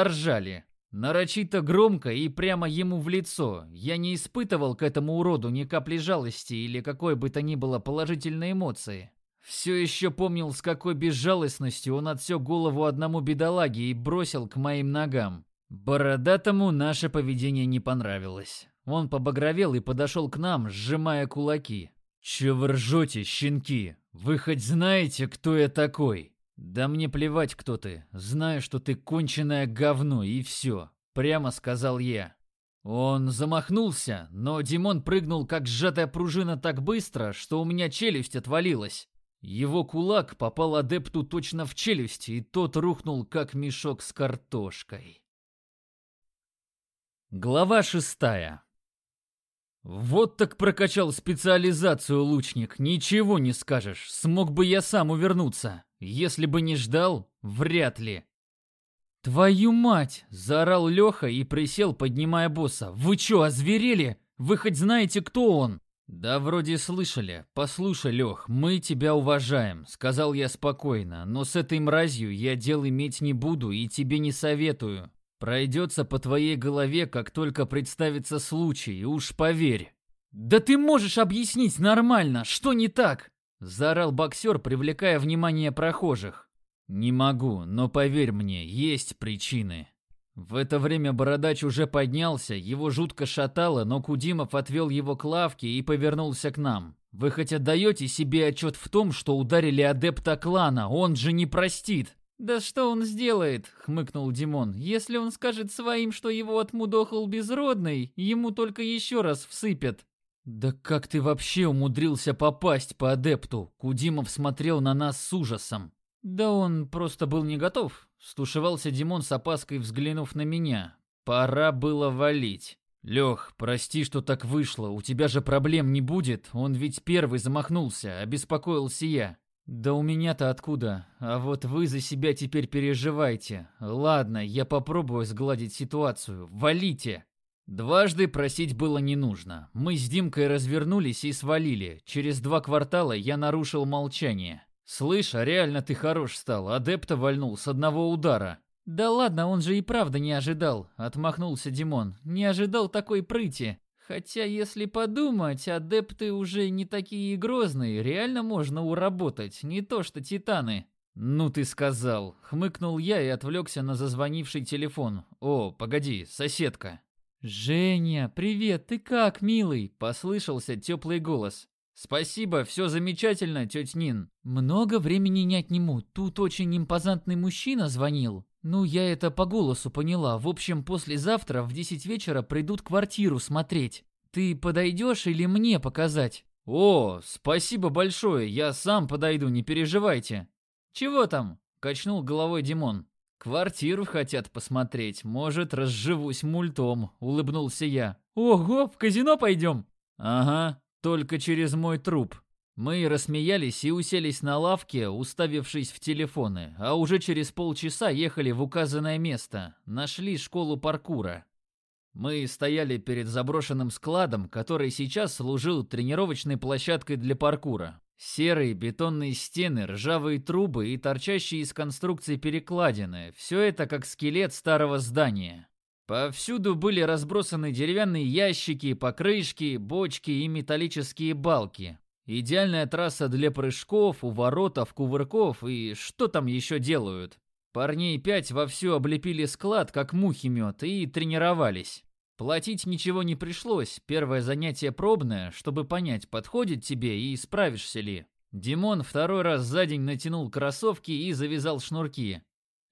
Ржали. Нарочито громко и прямо ему в лицо. Я не испытывал к этому уроду ни капли жалости или какой бы то ни было положительной эмоции. Все еще помнил, с какой безжалостностью он отсек голову одному бедолаге и бросил к моим ногам. Бородатому наше поведение не понравилось. Он побагровел и подошел к нам, сжимая кулаки. «Че вы ржете, щенки? Вы хоть знаете, кто я такой?» «Да мне плевать, кто ты. Знаю, что ты конченое говно, и все», — прямо сказал я. Он замахнулся, но Димон прыгнул, как сжатая пружина, так быстро, что у меня челюсть отвалилась. Его кулак попал адепту точно в челюсть, и тот рухнул, как мешок с картошкой. Глава шестая вот так прокачал специализацию лучник, ничего не скажешь. Смог бы я сам увернуться. Если бы не ждал, вряд ли. «Твою мать!» – заорал Леха и присел, поднимая босса. «Вы чё, озверели? Вы хоть знаете, кто он?» «Да вроде слышали. Послушай, Лех, мы тебя уважаем», — сказал я спокойно, «но с этой мразью я дел иметь не буду и тебе не советую. Пройдется по твоей голове, как только представится случай, уж поверь. Да ты можешь объяснить нормально, что не так? Заорал боксер, привлекая внимание прохожих. Не могу, но поверь мне, есть причины. В это время бородач уже поднялся, его жутко шатало, но Кудимов отвел его к лавке и повернулся к нам. Вы хоть отдаете себе отчет в том, что ударили адепта клана, он же не простит. «Да что он сделает?» — хмыкнул Димон. «Если он скажет своим, что его отмудохал безродный, ему только еще раз всыпят». «Да как ты вообще умудрился попасть по адепту?» Кудимов смотрел на нас с ужасом. «Да он просто был не готов», — стушевался Димон с опаской, взглянув на меня. «Пора было валить». «Лех, прости, что так вышло, у тебя же проблем не будет, он ведь первый замахнулся, обеспокоился я». «Да у меня-то откуда? А вот вы за себя теперь переживайте. Ладно, я попробую сгладить ситуацию. Валите!» Дважды просить было не нужно. Мы с Димкой развернулись и свалили. Через два квартала я нарушил молчание. «Слышь, а реально ты хорош стал. Адепта вальнул с одного удара». «Да ладно, он же и правда не ожидал», — отмахнулся Димон. «Не ожидал такой прыти. Хотя, если подумать, адепты уже не такие грозные, реально можно уработать, не то что титаны. «Ну ты сказал!» — хмыкнул я и отвлекся на зазвонивший телефон. «О, погоди, соседка!» «Женя, привет, ты как, милый?» — послышался теплый голос. «Спасибо, все замечательно, тетя Нин». «Много времени не отниму, тут очень импозантный мужчина звонил». «Ну, я это по голосу поняла. В общем, послезавтра в 10 вечера придут квартиру смотреть. Ты подойдешь или мне показать?» «О, спасибо большое, я сам подойду, не переживайте». «Чего там?» – качнул головой Димон. «Квартиру хотят посмотреть, может, разживусь мультом», – улыбнулся я. «Ого, в казино пойдем?» «Ага, только через мой труп». Мы рассмеялись и уселись на лавке, уставившись в телефоны, а уже через полчаса ехали в указанное место, нашли школу паркура. Мы стояли перед заброшенным складом, который сейчас служил тренировочной площадкой для паркура. Серые бетонные стены, ржавые трубы и торчащие из конструкции перекладины – все это как скелет старого здания. Повсюду были разбросаны деревянные ящики, покрышки, бочки и металлические балки. Идеальная трасса для прыжков, уворотов, кувырков и что там еще делают. Парней пять вовсю облепили склад, как мухи мед, и тренировались. Платить ничего не пришлось, первое занятие пробное, чтобы понять, подходит тебе и справишься ли. Димон второй раз за день натянул кроссовки и завязал шнурки.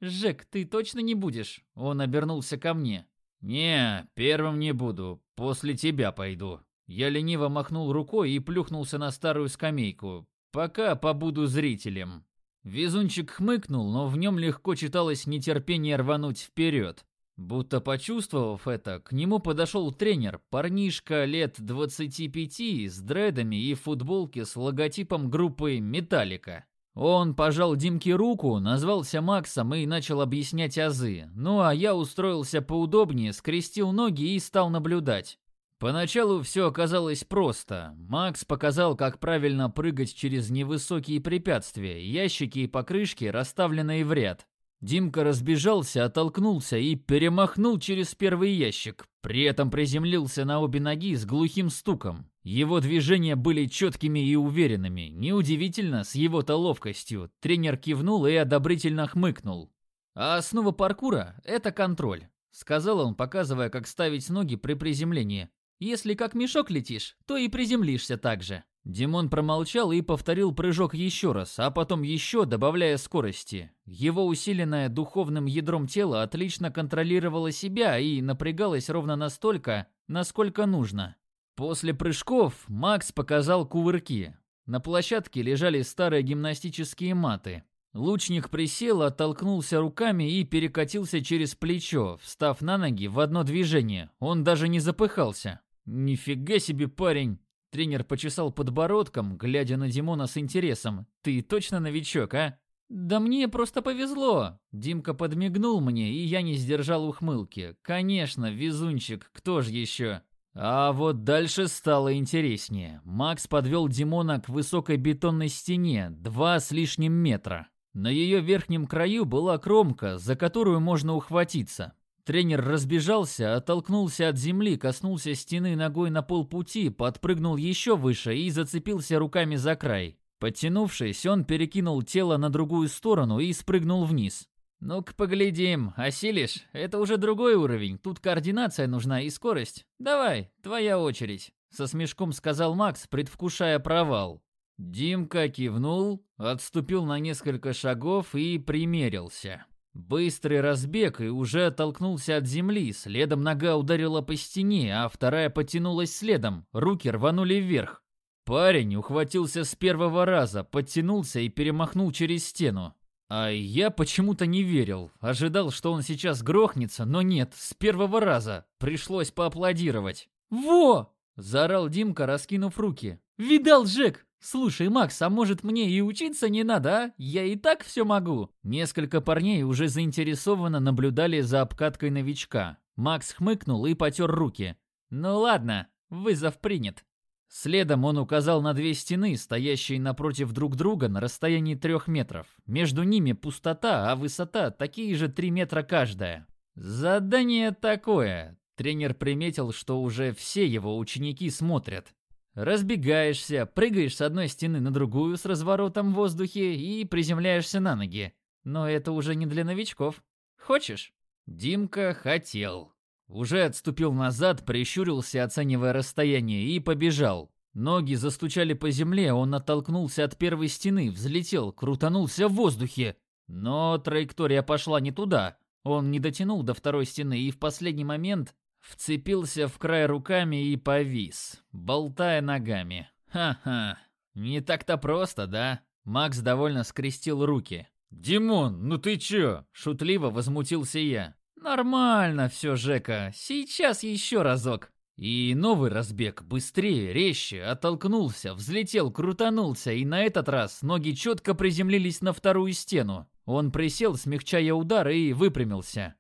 «Жек, ты точно не будешь?» Он обернулся ко мне. «Не, первым не буду, после тебя пойду». Я лениво махнул рукой и плюхнулся на старую скамейку. Пока побуду зрителем. Везунчик хмыкнул, но в нем легко читалось нетерпение рвануть вперед. Будто почувствовав это, к нему подошел тренер, парнишка лет 25 с дредами и футболке с логотипом группы «Металлика». Он пожал Димке руку, назвался Максом и начал объяснять азы. Ну а я устроился поудобнее, скрестил ноги и стал наблюдать. Поначалу все оказалось просто. Макс показал, как правильно прыгать через невысокие препятствия, ящики и покрышки, расставленные в ряд. Димка разбежался, оттолкнулся и перемахнул через первый ящик. При этом приземлился на обе ноги с глухим стуком. Его движения были четкими и уверенными. Неудивительно, с его-то ловкостью. Тренер кивнул и одобрительно хмыкнул. А основа паркура – это контроль. Сказал он, показывая, как ставить ноги при приземлении. Если как мешок летишь, то и приземлишься так же. Димон промолчал и повторил прыжок еще раз, а потом еще, добавляя скорости. Его усиленное духовным ядром тело отлично контролировало себя и напрягалось ровно настолько, насколько нужно. После прыжков Макс показал кувырки. На площадке лежали старые гимнастические маты. Лучник присел, оттолкнулся руками и перекатился через плечо, встав на ноги в одно движение. Он даже не запыхался. «Нифига себе, парень!» Тренер почесал подбородком, глядя на Димона с интересом. «Ты точно новичок, а?» «Да мне просто повезло!» Димка подмигнул мне, и я не сдержал ухмылки. «Конечно, везунчик, кто ж еще?» А вот дальше стало интереснее. Макс подвел Димона к высокой бетонной стене, два с лишним метра. На ее верхнем краю была кромка, за которую можно ухватиться. Тренер разбежался, оттолкнулся от земли, коснулся стены ногой на полпути, подпрыгнул еще выше и зацепился руками за край. Подтянувшись, он перекинул тело на другую сторону и спрыгнул вниз. «Ну-ка поглядим, осилишь? Это уже другой уровень, тут координация нужна и скорость. Давай, твоя очередь», — со смешком сказал Макс, предвкушая провал. Димка кивнул, отступил на несколько шагов и примерился. Быстрый разбег и уже оттолкнулся от земли, следом нога ударила по стене, а вторая потянулась следом, руки рванули вверх. Парень ухватился с первого раза, подтянулся и перемахнул через стену. А я почему-то не верил, ожидал, что он сейчас грохнется, но нет, с первого раза. Пришлось поаплодировать. «Во!» – заорал Димка, раскинув руки. «Видал, Жек, «Слушай, Макс, а может мне и учиться не надо, а? Я и так все могу». Несколько парней уже заинтересованно наблюдали за обкаткой новичка. Макс хмыкнул и потер руки. «Ну ладно, вызов принят». Следом он указал на две стены, стоящие напротив друг друга на расстоянии трех метров. Между ними пустота, а высота такие же три метра каждая. Задание такое. Тренер приметил, что уже все его ученики смотрят. Разбегаешься, прыгаешь с одной стены на другую с разворотом в воздухе и приземляешься на ноги. Но это уже не для новичков. Хочешь? Димка хотел. Уже отступил назад, прищурился, оценивая расстояние, и побежал. Ноги застучали по земле, он оттолкнулся от первой стены, взлетел, крутанулся в воздухе. Но траектория пошла не туда. Он не дотянул до второй стены и в последний момент Вцепился в край руками и повис, болтая ногами. Ха-ха, не так-то просто, да? Макс довольно скрестил руки. «Димон, ну ты чё?» – шутливо возмутился я. «Нормально все, Жека, сейчас еще разок». И новый разбег, быстрее, резче, оттолкнулся, взлетел, крутанулся, и на этот раз ноги четко приземлились на вторую стену. Он присел, смягчая удар, и выпрямился.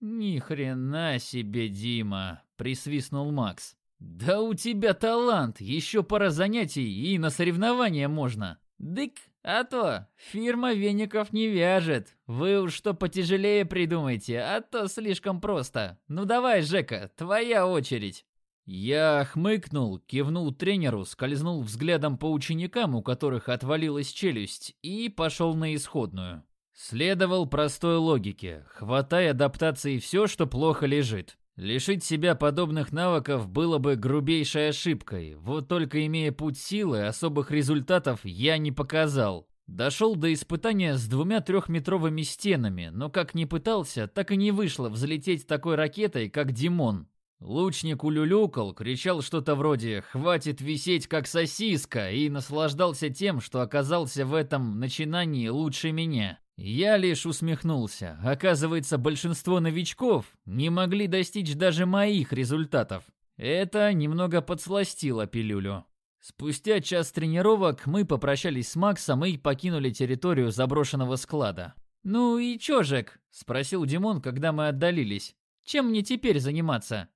«Ни хрена себе, Дима!» — присвистнул Макс. «Да у тебя талант! Еще пара занятий, и на соревнования можно!» «Дык, а то, фирма веников не вяжет. Вы уж что потяжелее придумайте, а то слишком просто. Ну давай, Жека, твоя очередь!» Я хмыкнул, кивнул тренеру, скользнул взглядом по ученикам, у которых отвалилась челюсть, и пошел на исходную. Следовал простой логике, хватай адаптации все, что плохо лежит. Лишить себя подобных навыков было бы грубейшей ошибкой, вот только имея путь силы, особых результатов я не показал. Дошел до испытания с двумя трехметровыми стенами, но как ни пытался, так и не вышло взлететь такой ракетой, как Димон. Лучник улюлюкал, кричал что-то вроде «хватит висеть как сосиска» и наслаждался тем, что оказался в этом начинании лучше меня. Я лишь усмехнулся. Оказывается, большинство новичков не могли достичь даже моих результатов. Это немного подсластило пилюлю. Спустя час тренировок мы попрощались с Максом и покинули территорию заброшенного склада. «Ну и чё, Жек?» – спросил Димон, когда мы отдалились. «Чем мне теперь заниматься?»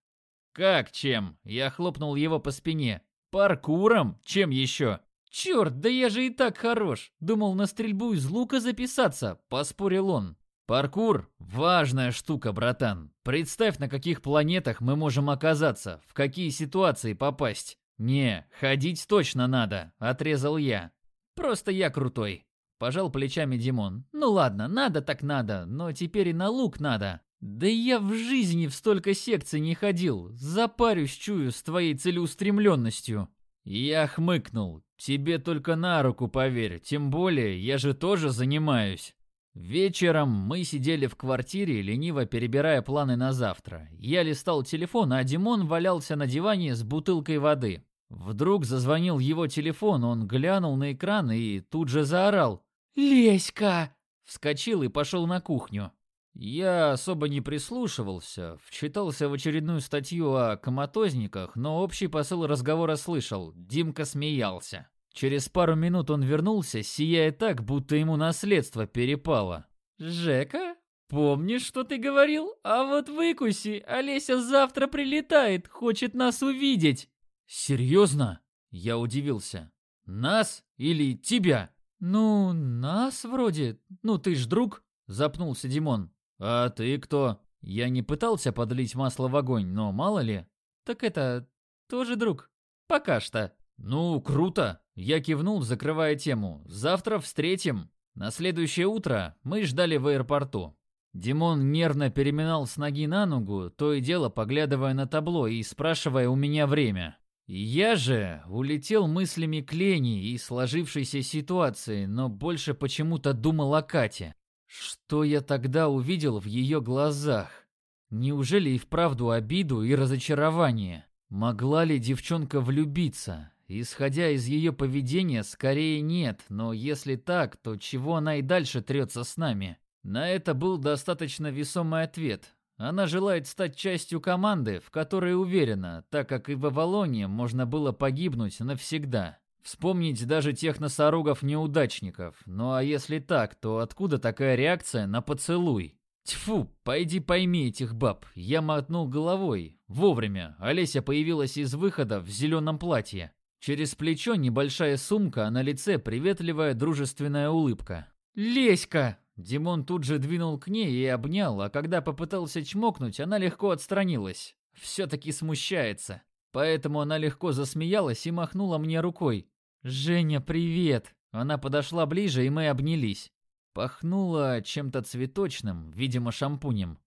«Как чем?» – я хлопнул его по спине. «Паркуром? Чем еще?» «Черт, да я же и так хорош! Думал на стрельбу из лука записаться», — поспорил он. Паркур – важная штука, братан. Представь, на каких планетах мы можем оказаться, в какие ситуации попасть. Не, ходить точно надо, отрезал я. Просто я крутой. Пожал плечами Димон. Ну ладно, надо так надо, но теперь и на лук надо. Да я в жизни в столько секций не ходил. Запарюсь, чую, с твоей целеустремленностью. Я хмыкнул. Тебе только на руку поверь, тем более я же тоже занимаюсь. Вечером мы сидели в квартире, лениво перебирая планы на завтра. Я листал телефон, а Димон валялся на диване с бутылкой воды. Вдруг зазвонил его телефон, он глянул на экран и тут же заорал. «Леська!» Вскочил и пошел на кухню. Я особо не прислушивался, вчитался в очередную статью о коматозниках, но общий посыл разговора слышал. Димка смеялся. Через пару минут он вернулся, сияя так, будто ему наследство перепало. «Жека, помнишь, что ты говорил? А вот выкуси, Олеся завтра прилетает, хочет нас увидеть». «Серьезно?» Я удивился. «Нас или тебя?» «Ну, нас вроде. Ну, ты ж друг», — запнулся Димон. «А ты кто?» Я не пытался подлить масло в огонь, но мало ли. «Так это... тоже друг. Пока что». «Ну, круто!» Я кивнул, закрывая тему. «Завтра встретим!» На следующее утро мы ждали в аэропорту. Димон нервно переминал с ноги на ногу, то и дело поглядывая на табло и спрашивая у меня время. Я же улетел мыслями к Лене и сложившейся ситуации, но больше почему-то думал о Кате. Что я тогда увидел в ее глазах? Неужели и вправду обиду и разочарование? Могла ли девчонка влюбиться? Исходя из ее поведения, скорее нет, но если так, то чего она и дальше трется с нами? На это был достаточно весомый ответ. Она желает стать частью команды, в которой уверена, так как и в Авалоне можно было погибнуть навсегда. Вспомнить даже тех носорогов-неудачников. Ну а если так, то откуда такая реакция на поцелуй? Тьфу, пойди пойми этих баб. Я мотнул головой. Вовремя. Олеся появилась из выхода в зеленом платье. Через плечо небольшая сумка, а на лице приветливая дружественная улыбка. «Леська!» Димон тут же двинул к ней и обнял, а когда попытался чмокнуть, она легко отстранилась. Все-таки смущается. Поэтому она легко засмеялась и махнула мне рукой. «Женя, привет!» Она подошла ближе, и мы обнялись. Пахнула чем-то цветочным, видимо, шампунем.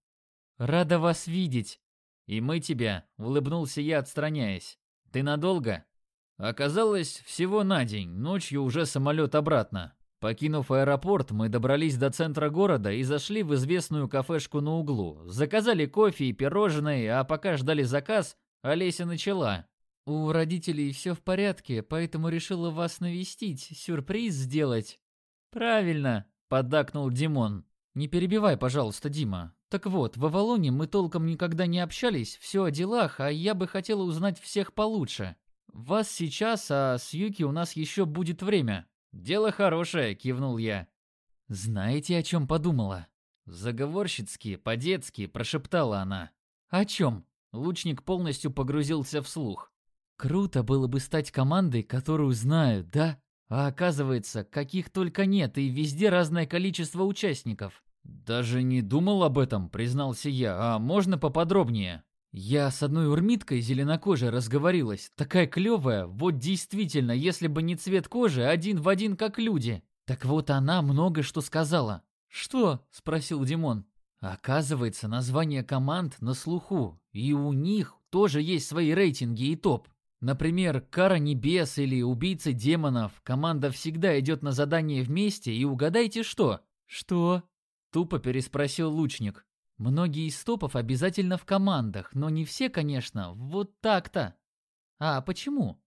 «Рада вас видеть!» «И мы тебя», — улыбнулся я, отстраняясь. «Ты надолго?» Оказалось, всего на день, ночью уже самолет обратно. Покинув аэропорт, мы добрались до центра города и зашли в известную кафешку на углу. Заказали кофе и пирожные, а пока ждали заказ, Олеся начала. «У родителей все в порядке, поэтому решила вас навестить, сюрприз сделать». «Правильно», — поддакнул Димон. «Не перебивай, пожалуйста, Дима. Так вот, в Авалоне мы толком никогда не общались, все о делах, а я бы хотела узнать всех получше». «Вас сейчас, а с Юки у нас еще будет время». «Дело хорошее», — кивнул я. «Знаете, о чем подумала?» Заговорщицки, по-детски прошептала она. «О чем?» Лучник полностью погрузился в слух. «Круто было бы стать командой, которую знают, да? А оказывается, каких только нет, и везде разное количество участников». «Даже не думал об этом», — признался я. «А можно поподробнее?» Я с одной урмиткой зеленокожей разговорилась, такая клевая, вот действительно, если бы не цвет кожи, один в один как люди. Так вот она много что сказала. «Что?» – спросил Димон. Оказывается, название команд на слуху, и у них тоже есть свои рейтинги и топ. Например, Кара Небес или Убийцы Демонов. Команда всегда идет на задание вместе, и угадайте что? Что? Тупо переспросил лучник. Многие из топов обязательно в командах, но не все, конечно, вот так-то. А почему?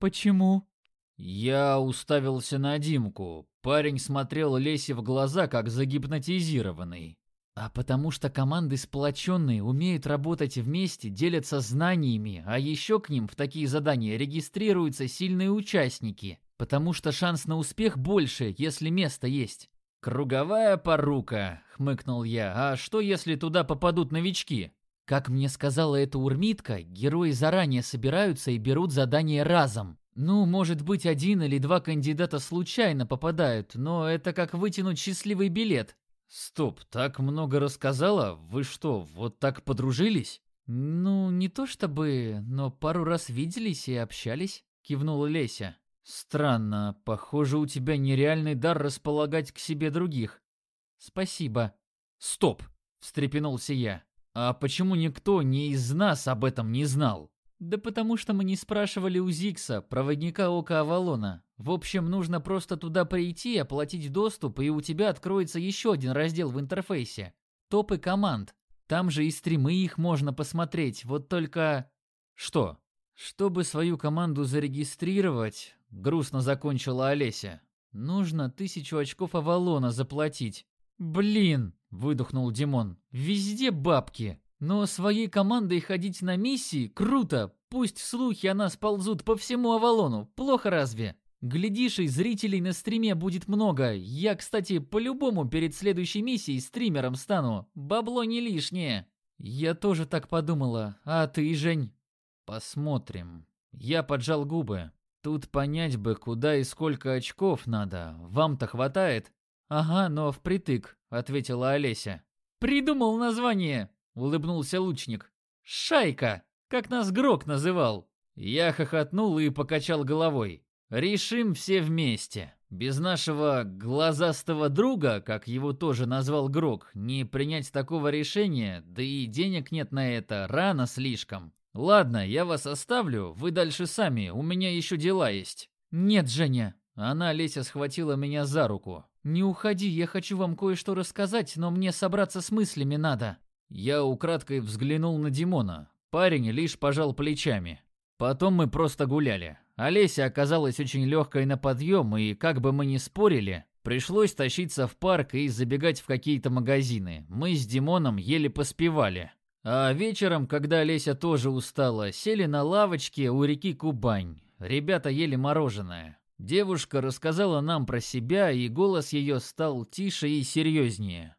Почему? Я уставился на Димку. Парень смотрел Лесе в глаза, как загипнотизированный. А потому что команды сплоченные, умеют работать вместе, делятся знаниями, а еще к ним в такие задания регистрируются сильные участники, потому что шанс на успех больше, если место есть. «Круговая порука», — хмыкнул я. «А что, если туда попадут новички?» Как мне сказала эта урмитка, герои заранее собираются и берут задание разом. Ну, может быть, один или два кандидата случайно попадают, но это как вытянуть счастливый билет. Стоп, так много рассказала? Вы что, вот так подружились? Ну, не то чтобы, но пару раз виделись и общались, кивнула Леся. Странно, похоже, у тебя нереальный дар располагать к себе других. Спасибо. Стоп, встрепенулся я. А почему никто ни из нас об этом не знал? Да потому что мы не спрашивали у Зикса, проводника Ока Авалона. В общем, нужно просто туда прийти, оплатить доступ, и у тебя откроется еще один раздел в интерфейсе. Топы команд. Там же и стримы их можно посмотреть, вот только... Что? Чтобы свою команду зарегистрировать, грустно закончила Олеся, нужно тысячу очков Авалона заплатить. Блин, выдохнул Димон, везде бабки. Но своей командой ходить на миссии круто. Пусть слухи о нас ползут по всему Авалону. Плохо разве? Глядишь, и зрителей на стриме будет много. Я, кстати, по-любому перед следующей миссией стримером стану. Бабло не лишнее. Я тоже так подумала. А ты, Жень? Посмотрим. Я поджал губы. Тут понять бы, куда и сколько очков надо. Вам-то хватает? Ага, но впритык, ответила Олеся. Придумал название, улыбнулся лучник. Шайка, как нас Грок называл. Я хохотнул и покачал головой. Решим все вместе. Без нашего глазастого друга, как его тоже назвал Грок, не принять такого решения, да и денег нет на это, рано слишком. Ладно, я вас оставлю, вы дальше сами, у меня еще дела есть. Нет, Женя. Она, Леся, схватила меня за руку. Не уходи, я хочу вам кое-что рассказать, но мне собраться с мыслями надо. Я украдкой взглянул на Димона. Парень лишь пожал плечами. Потом мы просто гуляли. Олеся оказалась очень легкой на подъем, и как бы мы ни спорили, пришлось тащиться в парк и забегать в какие-то магазины. Мы с Димоном еле поспевали. А вечером, когда Олеся тоже устала, сели на лавочке у реки Кубань. Ребята ели мороженое. Девушка рассказала нам про себя, и голос ее стал тише и серьезнее.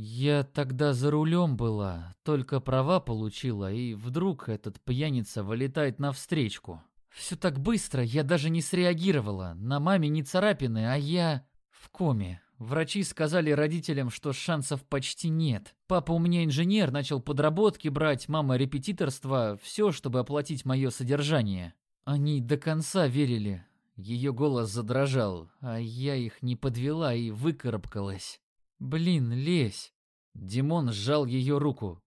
Я тогда за рулем была, только права получила, и вдруг этот пьяница вылетает навстречку. Все так быстро, я даже не среагировала. На маме не царапины, а я в коме. Врачи сказали родителям, что шансов почти нет. Папа у меня инженер, начал подработки брать, мама репетиторство, все, чтобы оплатить мое содержание. Они до конца верили. Ее голос задрожал, а я их не подвела и выкарабкалась. «Блин, лезь!» Димон сжал ее руку.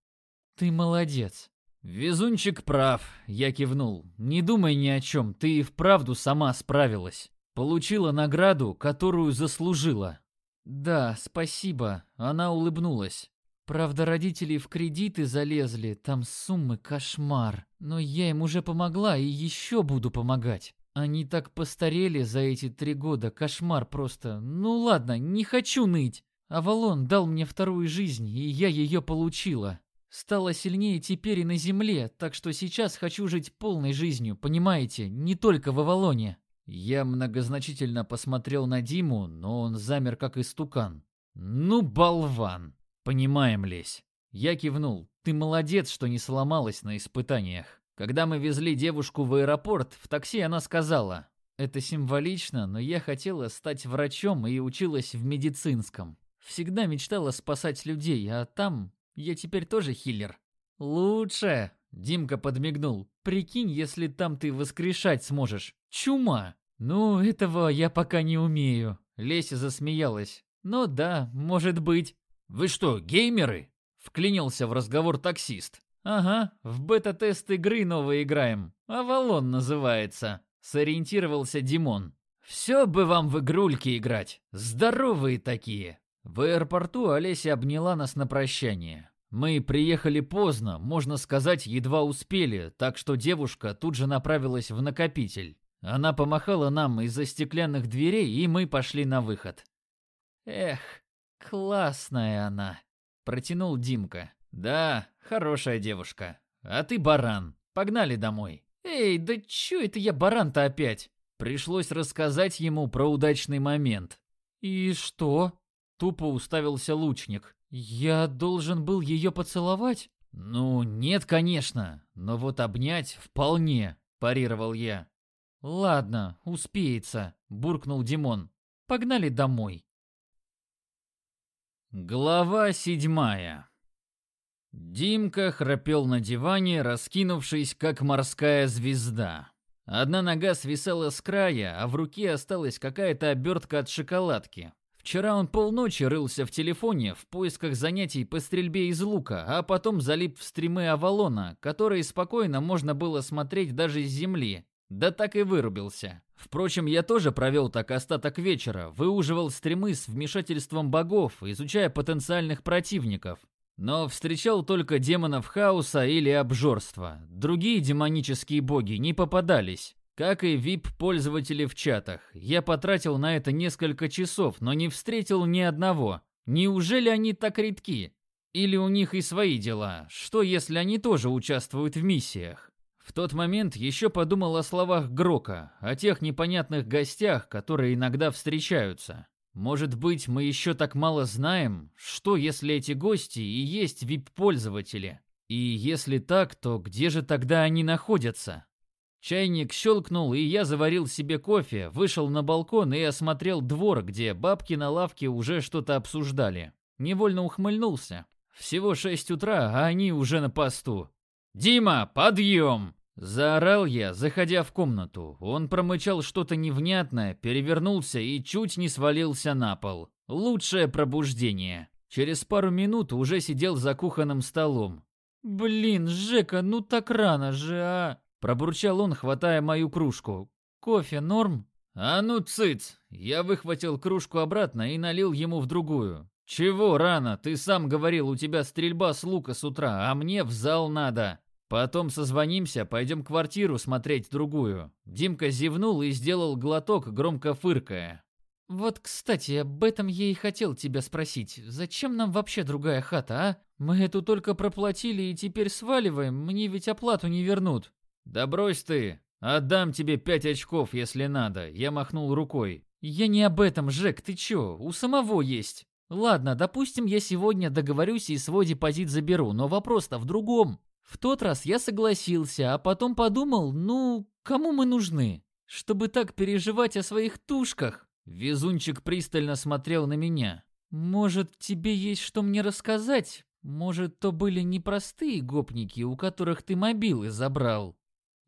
«Ты молодец!» «Везунчик прав», — я кивнул. «Не думай ни о чем, ты и вправду сама справилась. Получила награду, которую заслужила». «Да, спасибо», — она улыбнулась. «Правда, родители в кредиты залезли, там суммы кошмар. Но я им уже помогла и еще буду помогать. Они так постарели за эти три года, кошмар просто. Ну ладно, не хочу ныть. Авалон дал мне вторую жизнь, и я ее получила. Стала сильнее теперь и на земле, так что сейчас хочу жить полной жизнью, понимаете, не только в Авалоне. Я многозначительно посмотрел на Диму, но он замер как истукан. Ну, болван. Понимаем, Лесь. Я кивнул. Ты молодец, что не сломалась на испытаниях. Когда мы везли девушку в аэропорт, в такси она сказала: "Это символично, но я хотела стать врачом и училась в медицинском. Всегда мечтала спасать людей, а там я теперь тоже хиллер. Лучше, Димка подмигнул. Прикинь, если там ты воскрешать сможешь. Чума. Ну, этого я пока не умею. Леся засмеялась. Ну да, может быть. Вы что, геймеры? Вклинился в разговор таксист. Ага, в бета-тест игры новой играем. Авалон называется. Сориентировался Димон. Все бы вам в игрульки играть. Здоровые такие. В аэропорту Олеся обняла нас на прощание. Мы приехали поздно, можно сказать, едва успели, так что девушка тут же направилась в накопитель. Она помахала нам из-за стеклянных дверей, и мы пошли на выход. «Эх, классная она», — протянул Димка. «Да, хорошая девушка. А ты баран. Погнали домой». «Эй, да чё это я баран-то опять?» Пришлось рассказать ему про удачный момент. «И что?» Тупо уставился лучник. «Я должен был ее поцеловать?» «Ну, нет, конечно, но вот обнять вполне», – парировал я. «Ладно, успеется», – буркнул Димон. «Погнали домой». Глава седьмая. Димка храпел на диване, раскинувшись, как морская звезда. Одна нога свисала с края, а в руке осталась какая-то обертка от шоколадки. Вчера он полночи рылся в телефоне в поисках занятий по стрельбе из лука, а потом залип в стримы Авалона, которые спокойно можно было смотреть даже с земли. Да так и вырубился. Впрочем, я тоже провел так остаток вечера, выуживал стримы с вмешательством богов, изучая потенциальных противников. Но встречал только демонов хаоса или обжорства. Другие демонические боги не попадались. Как и VIP-пользователи в чатах. Я потратил на это несколько часов, но не встретил ни одного. Неужели они так редки? Или у них и свои дела? Что, если они тоже участвуют в миссиях? В тот момент еще подумал о словах Грока, о тех непонятных гостях, которые иногда встречаются. Может быть, мы еще так мало знаем, что если эти гости и есть VIP-пользователи? И если так, то где же тогда они находятся? Чайник щелкнул, и я заварил себе кофе, вышел на балкон и осмотрел двор, где бабки на лавке уже что-то обсуждали. Невольно ухмыльнулся. Всего шесть утра, а они уже на посту. «Дима, подъем!» Заорал я, заходя в комнату. Он промычал что-то невнятное, перевернулся и чуть не свалился на пол. Лучшее пробуждение. Через пару минут уже сидел за кухонным столом. «Блин, Жека, ну так рано же, а!» Пробурчал он, хватая мою кружку. «Кофе норм?» «А ну, цыц!» Я выхватил кружку обратно и налил ему в другую. «Чего рано? Ты сам говорил, у тебя стрельба с лука с утра, а мне в зал надо». Потом созвонимся, пойдем квартиру смотреть другую. Димка зевнул и сделал глоток, громко фыркая. Вот, кстати, об этом я и хотел тебя спросить. Зачем нам вообще другая хата, а? Мы эту только проплатили и теперь сваливаем, мне ведь оплату не вернут. Да брось ты. Отдам тебе пять очков, если надо. Я махнул рукой. Я не об этом, Жек, ты чё? У самого есть. Ладно, допустим, я сегодня договорюсь и свой депозит заберу, но вопрос-то в другом. В тот раз я согласился, а потом подумал, ну, кому мы нужны? Чтобы так переживать о своих тушках. Везунчик пристально смотрел на меня. Может, тебе есть что мне рассказать? Может, то были непростые гопники, у которых ты мобилы забрал?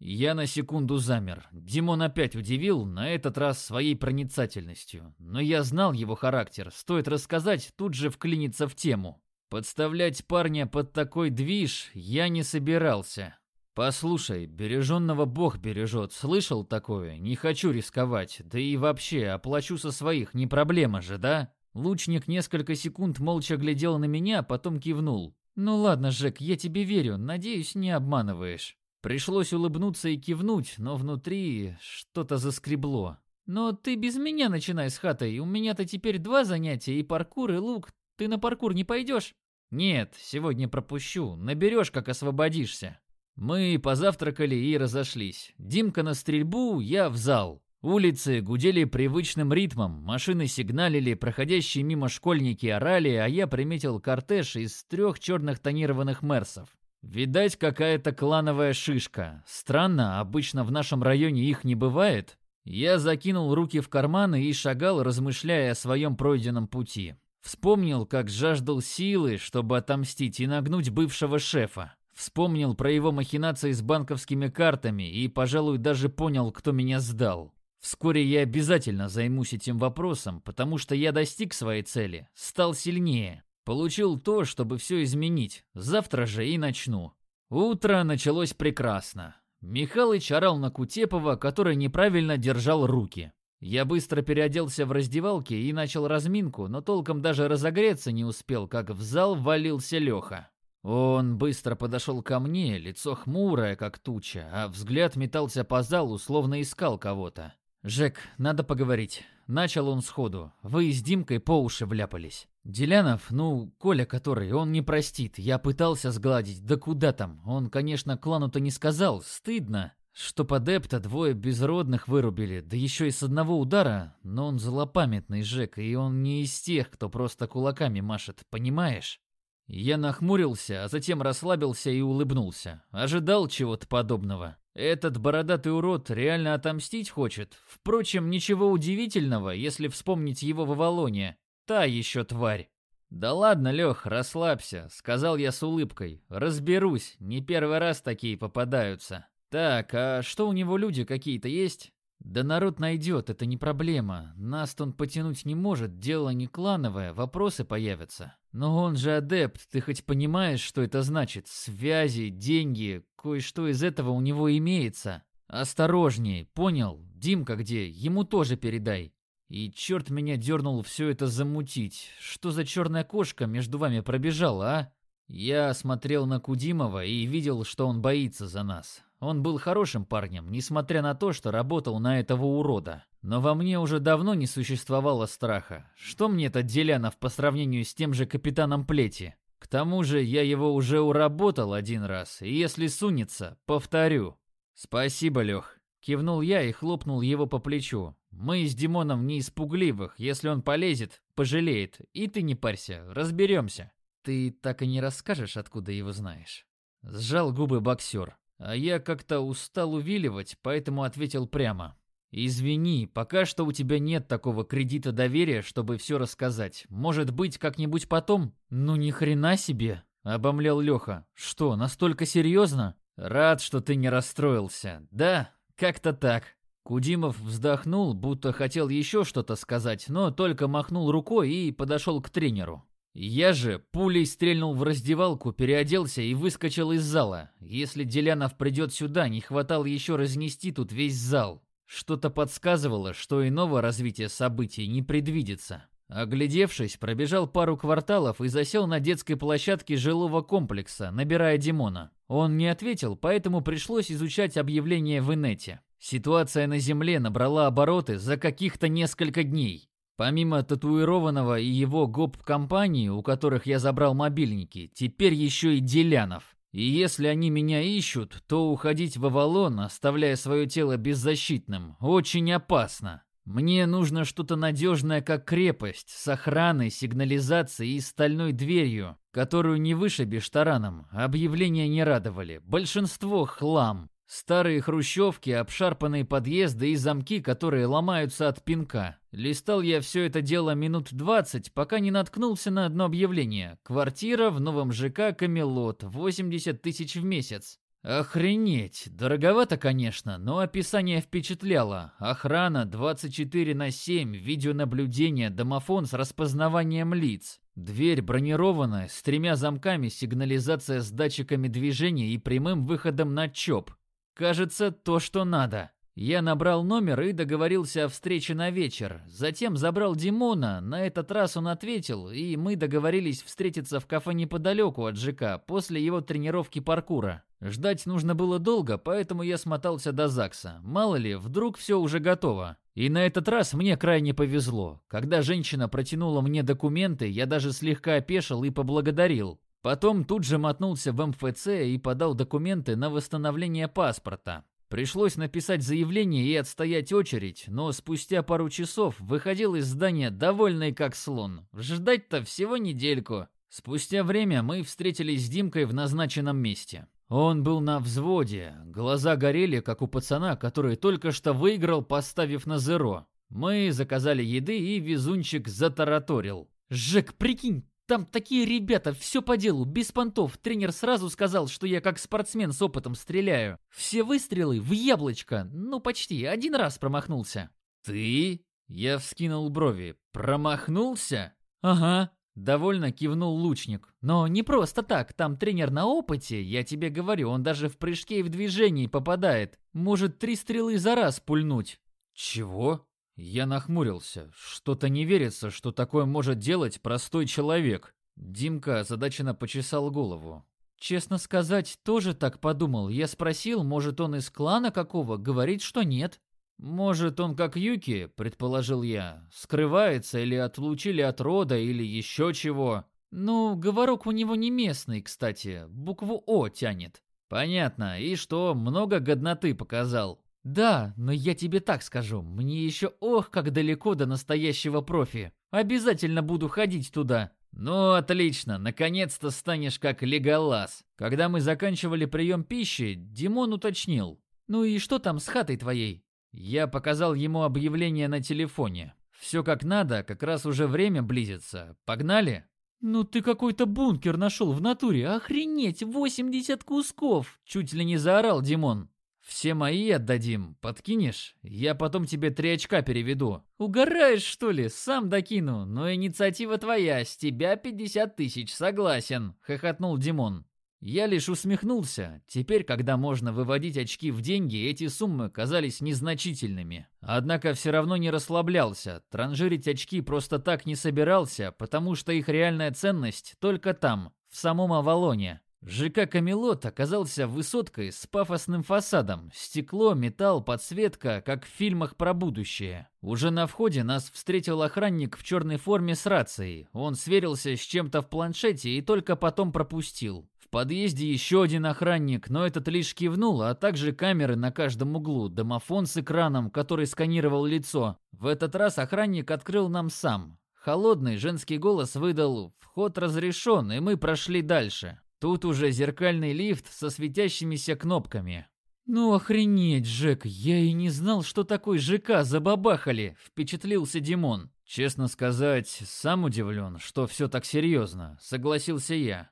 Я на секунду замер. Димон опять удивил, на этот раз своей проницательностью. Но я знал его характер, стоит рассказать, тут же вклиниться в тему. Подставлять парня под такой движ я не собирался. Послушай, береженного Бог бережет, слышал такое? Не хочу рисковать, да и вообще, оплачу со своих, не проблема же, да? Лучник несколько секунд молча глядел на меня, потом кивнул. «Ну ладно, Жек, я тебе верю, надеюсь, не обманываешь». Пришлось улыбнуться и кивнуть, но внутри что-то заскребло. «Но ты без меня начинай с хатой, у меня-то теперь два занятия, и паркур, и лук. Ты на паркур не пойдешь?» «Нет, сегодня пропущу. Наберешь, как освободишься». Мы позавтракали и разошлись. Димка на стрельбу, я в зал. Улицы гудели привычным ритмом, машины сигналили, проходящие мимо школьники орали, а я приметил кортеж из трех черных тонированных мерсов. Видать, какая-то клановая шишка. Странно, обычно в нашем районе их не бывает. Я закинул руки в карманы и шагал, размышляя о своем пройденном пути. Вспомнил, как жаждал силы, чтобы отомстить и нагнуть бывшего шефа. Вспомнил про его махинации с банковскими картами и, пожалуй, даже понял, кто меня сдал. Вскоре я обязательно займусь этим вопросом, потому что я достиг своей цели, стал сильнее. Получил то, чтобы все изменить. Завтра же и начну. Утро началось прекрасно. Михалыч орал на Кутепова, который неправильно держал руки. Я быстро переоделся в раздевалке и начал разминку, но толком даже разогреться не успел, как в зал валился Леха. Он быстро подошел ко мне, лицо хмурое, как туча, а взгляд метался по залу, словно искал кого-то. «Жек, надо поговорить». Начал он сходу. Вы с Димкой по уши вляпались. Делянов, ну, Коля который, он не простит. Я пытался сгладить, да куда там. Он, конечно, клану-то не сказал, стыдно. Что подепта двое безродных вырубили, да еще и с одного удара, но он злопамятный Жек, и он не из тех, кто просто кулаками машет, понимаешь? Я нахмурился, а затем расслабился и улыбнулся. Ожидал чего-то подобного. Этот бородатый урод реально отомстить хочет. Впрочем, ничего удивительного, если вспомнить его в Авалоне. Та еще тварь. «Да ладно, Лех, расслабься», — сказал я с улыбкой. «Разберусь, не первый раз такие попадаются». «Так, а что у него люди какие-то есть?» «Да народ найдет, это не проблема. Нас он потянуть не может, дело не клановое, вопросы появятся. Но он же адепт, ты хоть понимаешь, что это значит? Связи, деньги, кое-что из этого у него имеется. Осторожней, понял? Димка где? Ему тоже передай. И черт меня дернул все это замутить. Что за черная кошка между вами пробежала, а? Я смотрел на Кудимова и видел, что он боится за нас. Он был хорошим парнем, несмотря на то, что работал на этого урода. Но во мне уже давно не существовало страха. Что мне этот Делянов по сравнению с тем же капитаном Плети? К тому же я его уже уработал один раз, и если сунется, повторю. Спасибо, Лех. Кивнул я и хлопнул его по плечу. Мы с Димоном не испугливых, если он полезет, пожалеет. И ты не парься, разберемся. Ты так и не расскажешь, откуда его знаешь. Сжал губы боксер. А я как-то устал увиливать, поэтому ответил прямо. «Извини, пока что у тебя нет такого кредита доверия, чтобы все рассказать. Может быть, как-нибудь потом?» «Ну ни хрена себе!» — обомлел Леха. «Что, настолько серьезно?» «Рад, что ты не расстроился. Да, как-то так». Кудимов вздохнул, будто хотел еще что-то сказать, но только махнул рукой и подошел к тренеру. Я же пулей стрельнул в раздевалку, переоделся и выскочил из зала. Если Делянов придет сюда, не хватало еще разнести тут весь зал. Что-то подсказывало, что иного развития событий не предвидится. Оглядевшись, пробежал пару кварталов и засел на детской площадке жилого комплекса, набирая Димона. Он не ответил, поэтому пришлось изучать объявление в инете. Ситуация на Земле набрала обороты за каких-то несколько дней. Помимо татуированного и его гоп-компании, у которых я забрал мобильники, теперь еще и Делянов. И если они меня ищут, то уходить в Авалон, оставляя свое тело беззащитным, очень опасно. Мне нужно что-то надежное, как крепость, с охраной, сигнализацией и стальной дверью, которую не вышибешь тараном. Объявления не радовали. Большинство хлам. Старые хрущевки, обшарпанные подъезды и замки, которые ломаются от пинка. Листал я все это дело минут двадцать, пока не наткнулся на одно объявление. Квартира в новом ЖК «Камелот», 80 тысяч в месяц. Охренеть! Дороговато, конечно, но описание впечатляло. Охрана 24 на 7, видеонаблюдение, домофон с распознаванием лиц. Дверь бронированная, с тремя замками, сигнализация с датчиками движения и прямым выходом на ЧОП. Кажется, то, что надо. Я набрал номер и договорился о встрече на вечер. Затем забрал Димона, на этот раз он ответил, и мы договорились встретиться в кафе неподалеку от ЖК после его тренировки паркура. Ждать нужно было долго, поэтому я смотался до ЗАГСа. Мало ли, вдруг все уже готово. И на этот раз мне крайне повезло. Когда женщина протянула мне документы, я даже слегка опешил и поблагодарил. Потом тут же мотнулся в МФЦ и подал документы на восстановление паспорта. Пришлось написать заявление и отстоять очередь, но спустя пару часов выходил из здания довольный как слон. Ждать-то всего недельку. Спустя время мы встретились с Димкой в назначенном месте. Он был на взводе, глаза горели, как у пацана, который только что выиграл, поставив на зеро. Мы заказали еды, и везунчик затараторил. «Жек, прикинь, там такие ребята, все по делу, без понтов. Тренер сразу сказал, что я как спортсмен с опытом стреляю. Все выстрелы в яблочко. Ну, почти. Один раз промахнулся. Ты? Я вскинул брови. Промахнулся? Ага. Довольно кивнул лучник. Но не просто так, там тренер на опыте, я тебе говорю, он даже в прыжке и в движении попадает. Может три стрелы за раз пульнуть. Чего? Я нахмурился. Что-то не верится, что такое может делать простой человек. Димка озадаченно почесал голову. Честно сказать, тоже так подумал. Я спросил, может он из клана какого, говорит, что нет. Может он как Юки, предположил я, скрывается или отлучили от рода или еще чего. Ну, говорок у него не местный, кстати, букву О тянет. Понятно, и что, много годноты показал. «Да, но я тебе так скажу, мне еще ох, как далеко до настоящего профи. Обязательно буду ходить туда». «Ну, отлично, наконец-то станешь как Леголас». Когда мы заканчивали прием пищи, Димон уточнил. «Ну и что там с хатой твоей?» Я показал ему объявление на телефоне. «Все как надо, как раз уже время близится. Погнали?» «Ну ты какой-то бункер нашел в натуре, охренеть, 80 кусков!» Чуть ли не заорал Димон. «Все мои отдадим, подкинешь? Я потом тебе три очка переведу». «Угораешь, что ли? Сам докину. Но инициатива твоя, с тебя 50 тысяч, согласен», — хохотнул Димон. Я лишь усмехнулся. Теперь, когда можно выводить очки в деньги, эти суммы казались незначительными. Однако все равно не расслаблялся. Транжирить очки просто так не собирался, потому что их реальная ценность только там, в самом Авалоне. ЖК «Камелот» оказался высоткой с пафосным фасадом. Стекло, металл, подсветка, как в фильмах про будущее. Уже на входе нас встретил охранник в черной форме с рацией. Он сверился с чем-то в планшете и только потом пропустил подъезде еще один охранник, но этот лишь кивнул, а также камеры на каждом углу, домофон с экраном, который сканировал лицо. В этот раз охранник открыл нам сам. Холодный женский голос выдал «Вход разрешен», и мы прошли дальше. Тут уже зеркальный лифт со светящимися кнопками. «Ну охренеть, Жек, я и не знал, что такой ЖК забабахали», — впечатлился Димон. «Честно сказать, сам удивлен, что все так серьезно», — согласился я.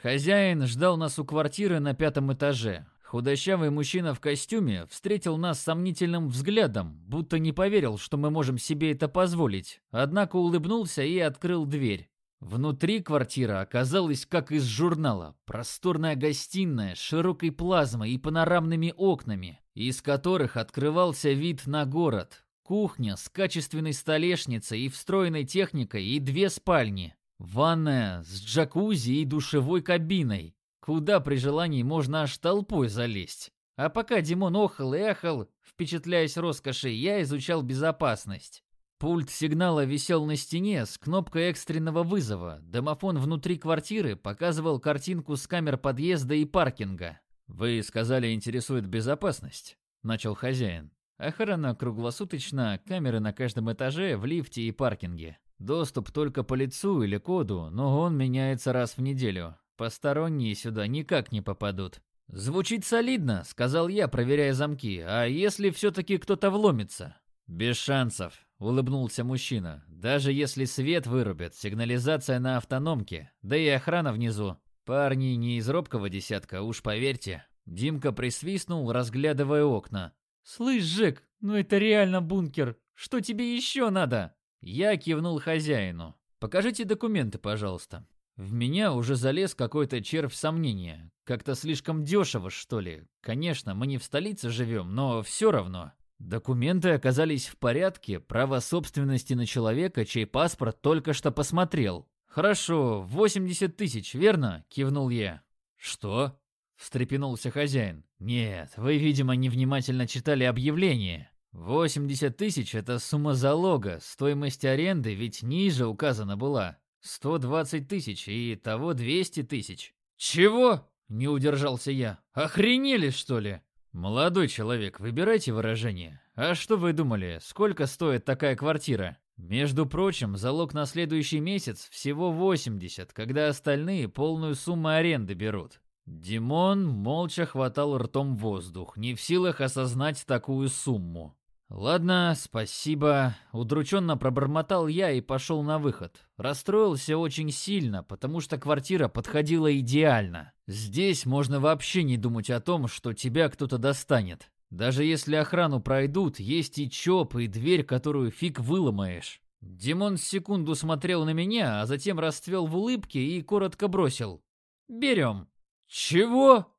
Хозяин ждал нас у квартиры на пятом этаже. Худощавый мужчина в костюме встретил нас сомнительным взглядом, будто не поверил, что мы можем себе это позволить, однако улыбнулся и открыл дверь. Внутри квартира оказалась как из журнала. Просторная гостиная с широкой плазмой и панорамными окнами, из которых открывался вид на город. Кухня с качественной столешницей и встроенной техникой и две спальни. Ванная с джакузи и душевой кабиной, куда при желании можно аж толпой залезть. А пока Димон охал и эхал, впечатляясь роскошей, я изучал безопасность. Пульт сигнала висел на стене с кнопкой экстренного вызова. Домофон внутри квартиры показывал картинку с камер подъезда и паркинга. «Вы сказали, интересует безопасность?» – начал хозяин. Охрана круглосуточно, камеры на каждом этаже, в лифте и паркинге. Доступ только по лицу или коду, но он меняется раз в неделю. Посторонние сюда никак не попадут. «Звучит солидно», — сказал я, проверяя замки. «А если все-таки кто-то вломится?» «Без шансов», — улыбнулся мужчина. «Даже если свет вырубят, сигнализация на автономке, да и охрана внизу. Парни не из робкого десятка, уж поверьте». Димка присвистнул, разглядывая окна. «Слышь, Жек, ну это реально бункер. Что тебе еще надо?» Я кивнул хозяину. «Покажите документы, пожалуйста». В меня уже залез какой-то червь сомнения. Как-то слишком дешево, что ли. Конечно, мы не в столице живем, но все равно. Документы оказались в порядке, право собственности на человека, чей паспорт только что посмотрел. «Хорошо, 80 тысяч, верно?» – кивнул я. «Что?» – встрепенулся хозяин. «Нет, вы, видимо, невнимательно читали объявление. 80 тысяч – это сумма залога, стоимость аренды ведь ниже указана была. 120 тысяч и того 200 тысяч. Чего? Не удержался я. Охренели, что ли? Молодой человек, выбирайте выражение. А что вы думали, сколько стоит такая квартира? Между прочим, залог на следующий месяц всего 80, когда остальные полную сумму аренды берут. Димон молча хватал ртом воздух, не в силах осознать такую сумму. «Ладно, спасибо», — удрученно пробормотал я и пошел на выход. Расстроился очень сильно, потому что квартира подходила идеально. Здесь можно вообще не думать о том, что тебя кто-то достанет. Даже если охрану пройдут, есть и ЧОП, и дверь, которую фиг выломаешь. Димон секунду смотрел на меня, а затем расцвел в улыбке и коротко бросил. «Берем». «Чего?»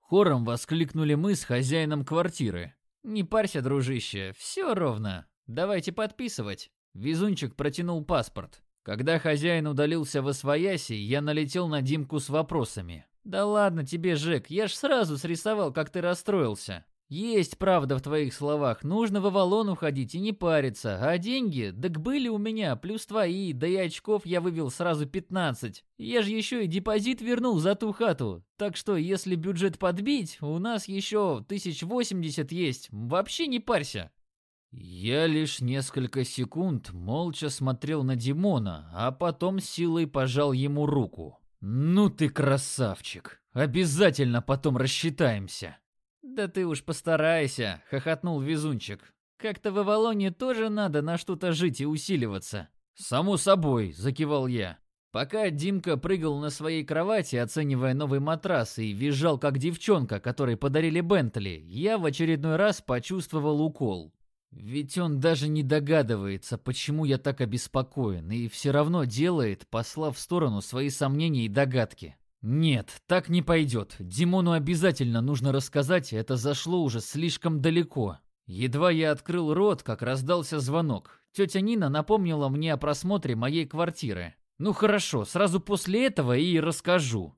Хором воскликнули мы с хозяином квартиры. «Не парься, дружище, все ровно. Давайте подписывать». Везунчик протянул паспорт. Когда хозяин удалился во свояси, я налетел на Димку с вопросами. «Да ладно тебе, Жек, я ж сразу срисовал, как ты расстроился. Есть правда в твоих словах, нужно в Авалон уходить и не париться. А деньги, так были у меня, плюс твои, да и очков я вывел сразу 15. Я же еще и депозит вернул за ту хату. Так что, если бюджет подбить, у нас еще 1080 есть, вообще не парься. Я лишь несколько секунд молча смотрел на Димона, а потом силой пожал ему руку. «Ну ты красавчик! Обязательно потом рассчитаемся!» «Да ты уж постарайся», — хохотнул везунчик. «Как-то в Авалоне тоже надо на что-то жить и усиливаться». «Само собой», — закивал я. Пока Димка прыгал на своей кровати, оценивая новый матрас, и визжал как девчонка, которой подарили Бентли, я в очередной раз почувствовал укол. Ведь он даже не догадывается, почему я так обеспокоен, и все равно делает, послав в сторону свои сомнения и догадки. Нет, так не пойдет. Димону обязательно нужно рассказать, это зашло уже слишком далеко. Едва я открыл рот, как раздался звонок. Тетя Нина напомнила мне о просмотре моей квартиры. Ну хорошо, сразу после этого и расскажу.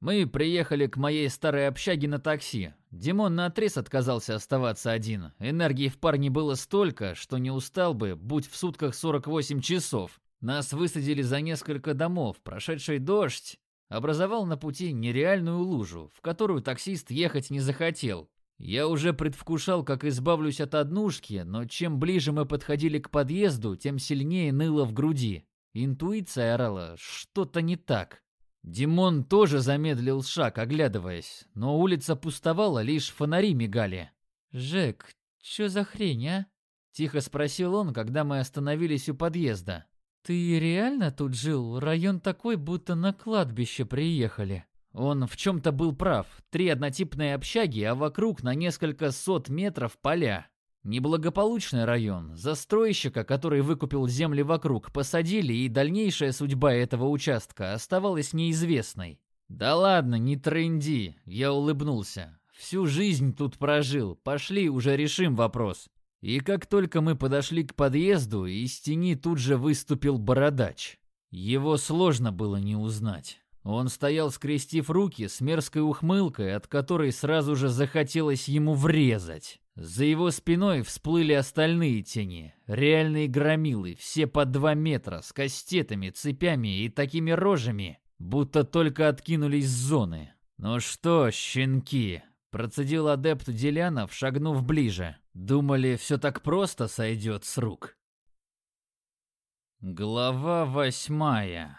Мы приехали к моей старой общаге на такси. Димон наотрез отказался оставаться один. Энергии в парне было столько, что не устал бы, будь в сутках 48 часов. Нас высадили за несколько домов. Прошедший дождь образовал на пути нереальную лужу, в которую таксист ехать не захотел. Я уже предвкушал, как избавлюсь от однушки, но чем ближе мы подходили к подъезду, тем сильнее ныло в груди. Интуиция орала, что-то не так. Димон тоже замедлил шаг, оглядываясь, но улица пустовала, лишь фонари мигали. «Жек, чё за хрень, а?» — тихо спросил он, когда мы остановились у подъезда. «Ты реально тут жил? Район такой, будто на кладбище приехали». Он в чем-то был прав. Три однотипные общаги, а вокруг на несколько сот метров поля. Неблагополучный район. Застройщика, который выкупил земли вокруг, посадили, и дальнейшая судьба этого участка оставалась неизвестной. «Да ладно, не тренди», — я улыбнулся. «Всю жизнь тут прожил. Пошли, уже решим вопрос». И как только мы подошли к подъезду, из тени тут же выступил бородач. Его сложно было не узнать. Он стоял, скрестив руки, с мерзкой ухмылкой, от которой сразу же захотелось ему врезать. За его спиной всплыли остальные тени. Реальные громилы, все по два метра, с кастетами, цепями и такими рожами, будто только откинулись с зоны. «Ну что, щенки?» – процедил адепт Делянов, шагнув ближе. «Думали, все так просто сойдет с рук?» Глава восьмая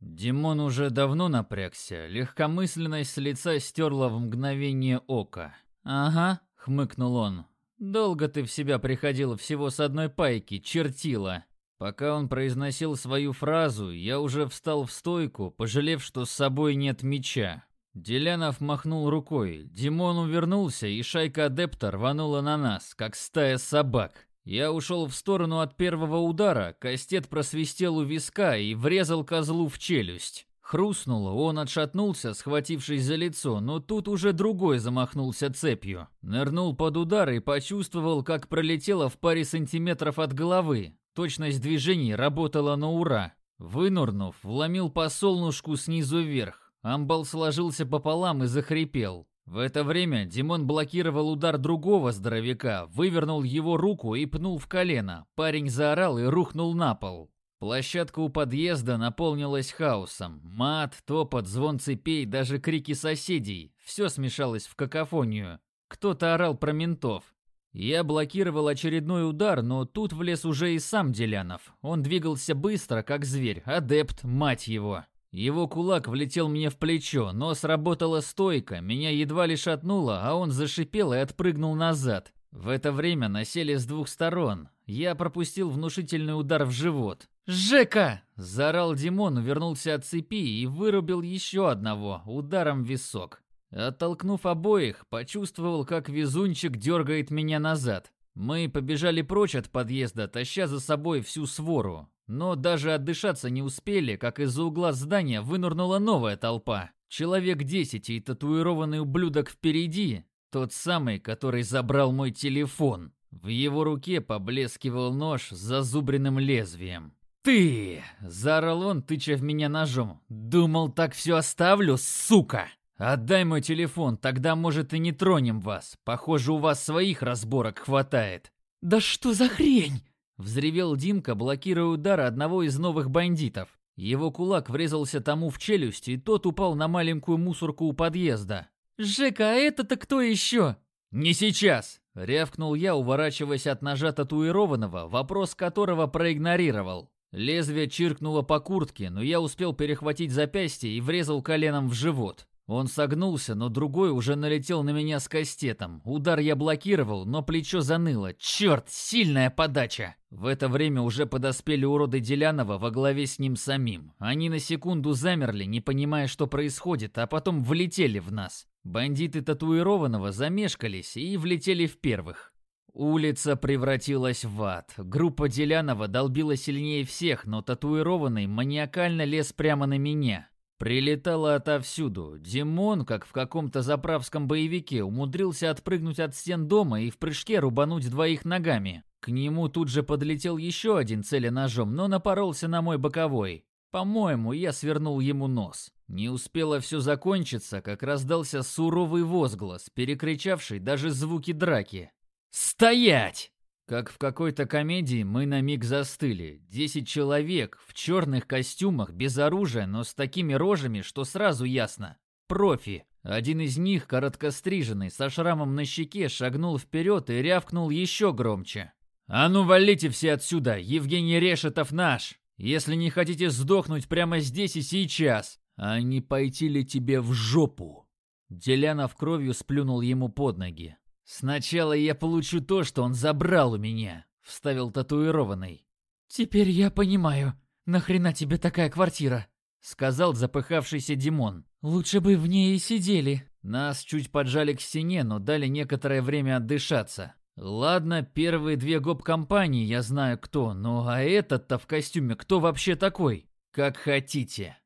Димон уже давно напрягся, легкомысленность с лица стерла в мгновение ока. «Ага», — хмыкнул он, — «долго ты в себя приходил всего с одной пайки, чертила». Пока он произносил свою фразу, я уже встал в стойку, пожалев, что с собой нет меча. Делянов махнул рукой, Димон увернулся, и шайка адепта рванула на нас, как стая собак. Я ушел в сторону от первого удара, кастет просвистел у виска и врезал козлу в челюсть. Хрустнуло, он отшатнулся, схватившись за лицо, но тут уже другой замахнулся цепью. Нырнул под удар и почувствовал, как пролетело в паре сантиметров от головы. Точность движений работала на ура. Вынурнув, вломил по солнышку снизу вверх. Амбал сложился пополам и захрипел. В это время Димон блокировал удар другого здоровяка, вывернул его руку и пнул в колено. Парень заорал и рухнул на пол. Площадка у подъезда наполнилась хаосом. Мат, топот, звон цепей, даже крики соседей. Все смешалось в какофонию. Кто-то орал про ментов. Я блокировал очередной удар, но тут влез уже и сам Делянов. Он двигался быстро, как зверь, адепт, мать его. Его кулак влетел мне в плечо, но сработала стойка, меня едва ли шатнуло, а он зашипел и отпрыгнул назад. В это время насели с двух сторон. Я пропустил внушительный удар в живот. «Жека!» – заорал Димон, увернулся от цепи и вырубил еще одного ударом в висок. Оттолкнув обоих, почувствовал, как везунчик дергает меня назад. Мы побежали прочь от подъезда, таща за собой всю свору. Но даже отдышаться не успели, как из-за угла здания вынырнула новая толпа. Человек десять и татуированный ублюдок впереди, тот самый, который забрал мой телефон. В его руке поблескивал нож с зазубренным лезвием. «Ты!» – заорал он, тыча в меня ножом. «Думал, так все оставлю, сука!» «Отдай мой телефон, тогда, может, и не тронем вас. Похоже, у вас своих разборок хватает». «Да что за хрень?» Взревел Димка, блокируя удар одного из новых бандитов. Его кулак врезался тому в челюсть, и тот упал на маленькую мусорку у подъезда. «Жека, а это-то кто еще?» «Не сейчас!» — рявкнул я, уворачиваясь от ножа татуированного, вопрос которого проигнорировал. Лезвие чиркнуло по куртке, но я успел перехватить запястье и врезал коленом в живот. Он согнулся, но другой уже налетел на меня с кастетом. Удар я блокировал, но плечо заныло. Черт, сильная подача! В это время уже подоспели уроды Делянова во главе с ним самим. Они на секунду замерли, не понимая, что происходит, а потом влетели в нас. Бандиты татуированного замешкались и влетели в первых. Улица превратилась в ад. Группа Делянова долбила сильнее всех, но татуированный маниакально лез прямо на меня. Прилетало отовсюду. Димон, как в каком-то заправском боевике, умудрился отпрыгнуть от стен дома и в прыжке рубануть двоих ногами. К нему тут же подлетел еще один целеножом, но напоролся на мой боковой. По-моему, я свернул ему нос. Не успело все закончиться, как раздался суровый возглас, перекричавший даже звуки драки. «Стоять!» Как в какой-то комедии мы на миг застыли. Десять человек в черных костюмах, без оружия, но с такими рожами, что сразу ясно. Профи. Один из них, короткостриженный, со шрамом на щеке, шагнул вперед и рявкнул еще громче. «А ну валите все отсюда! Евгений Решетов наш! Если не хотите сдохнуть прямо здесь и сейчас, а не пойти ли тебе в жопу?» Делянов кровью сплюнул ему под ноги. «Сначала я получу то, что он забрал у меня», — вставил татуированный. «Теперь я понимаю, нахрена тебе такая квартира?» — сказал запыхавшийся Димон. «Лучше бы в ней и сидели». Нас чуть поджали к стене, но дали некоторое время отдышаться. Ладно, первые две гоп-компании я знаю кто, но а этот-то в костюме кто вообще такой? Как хотите.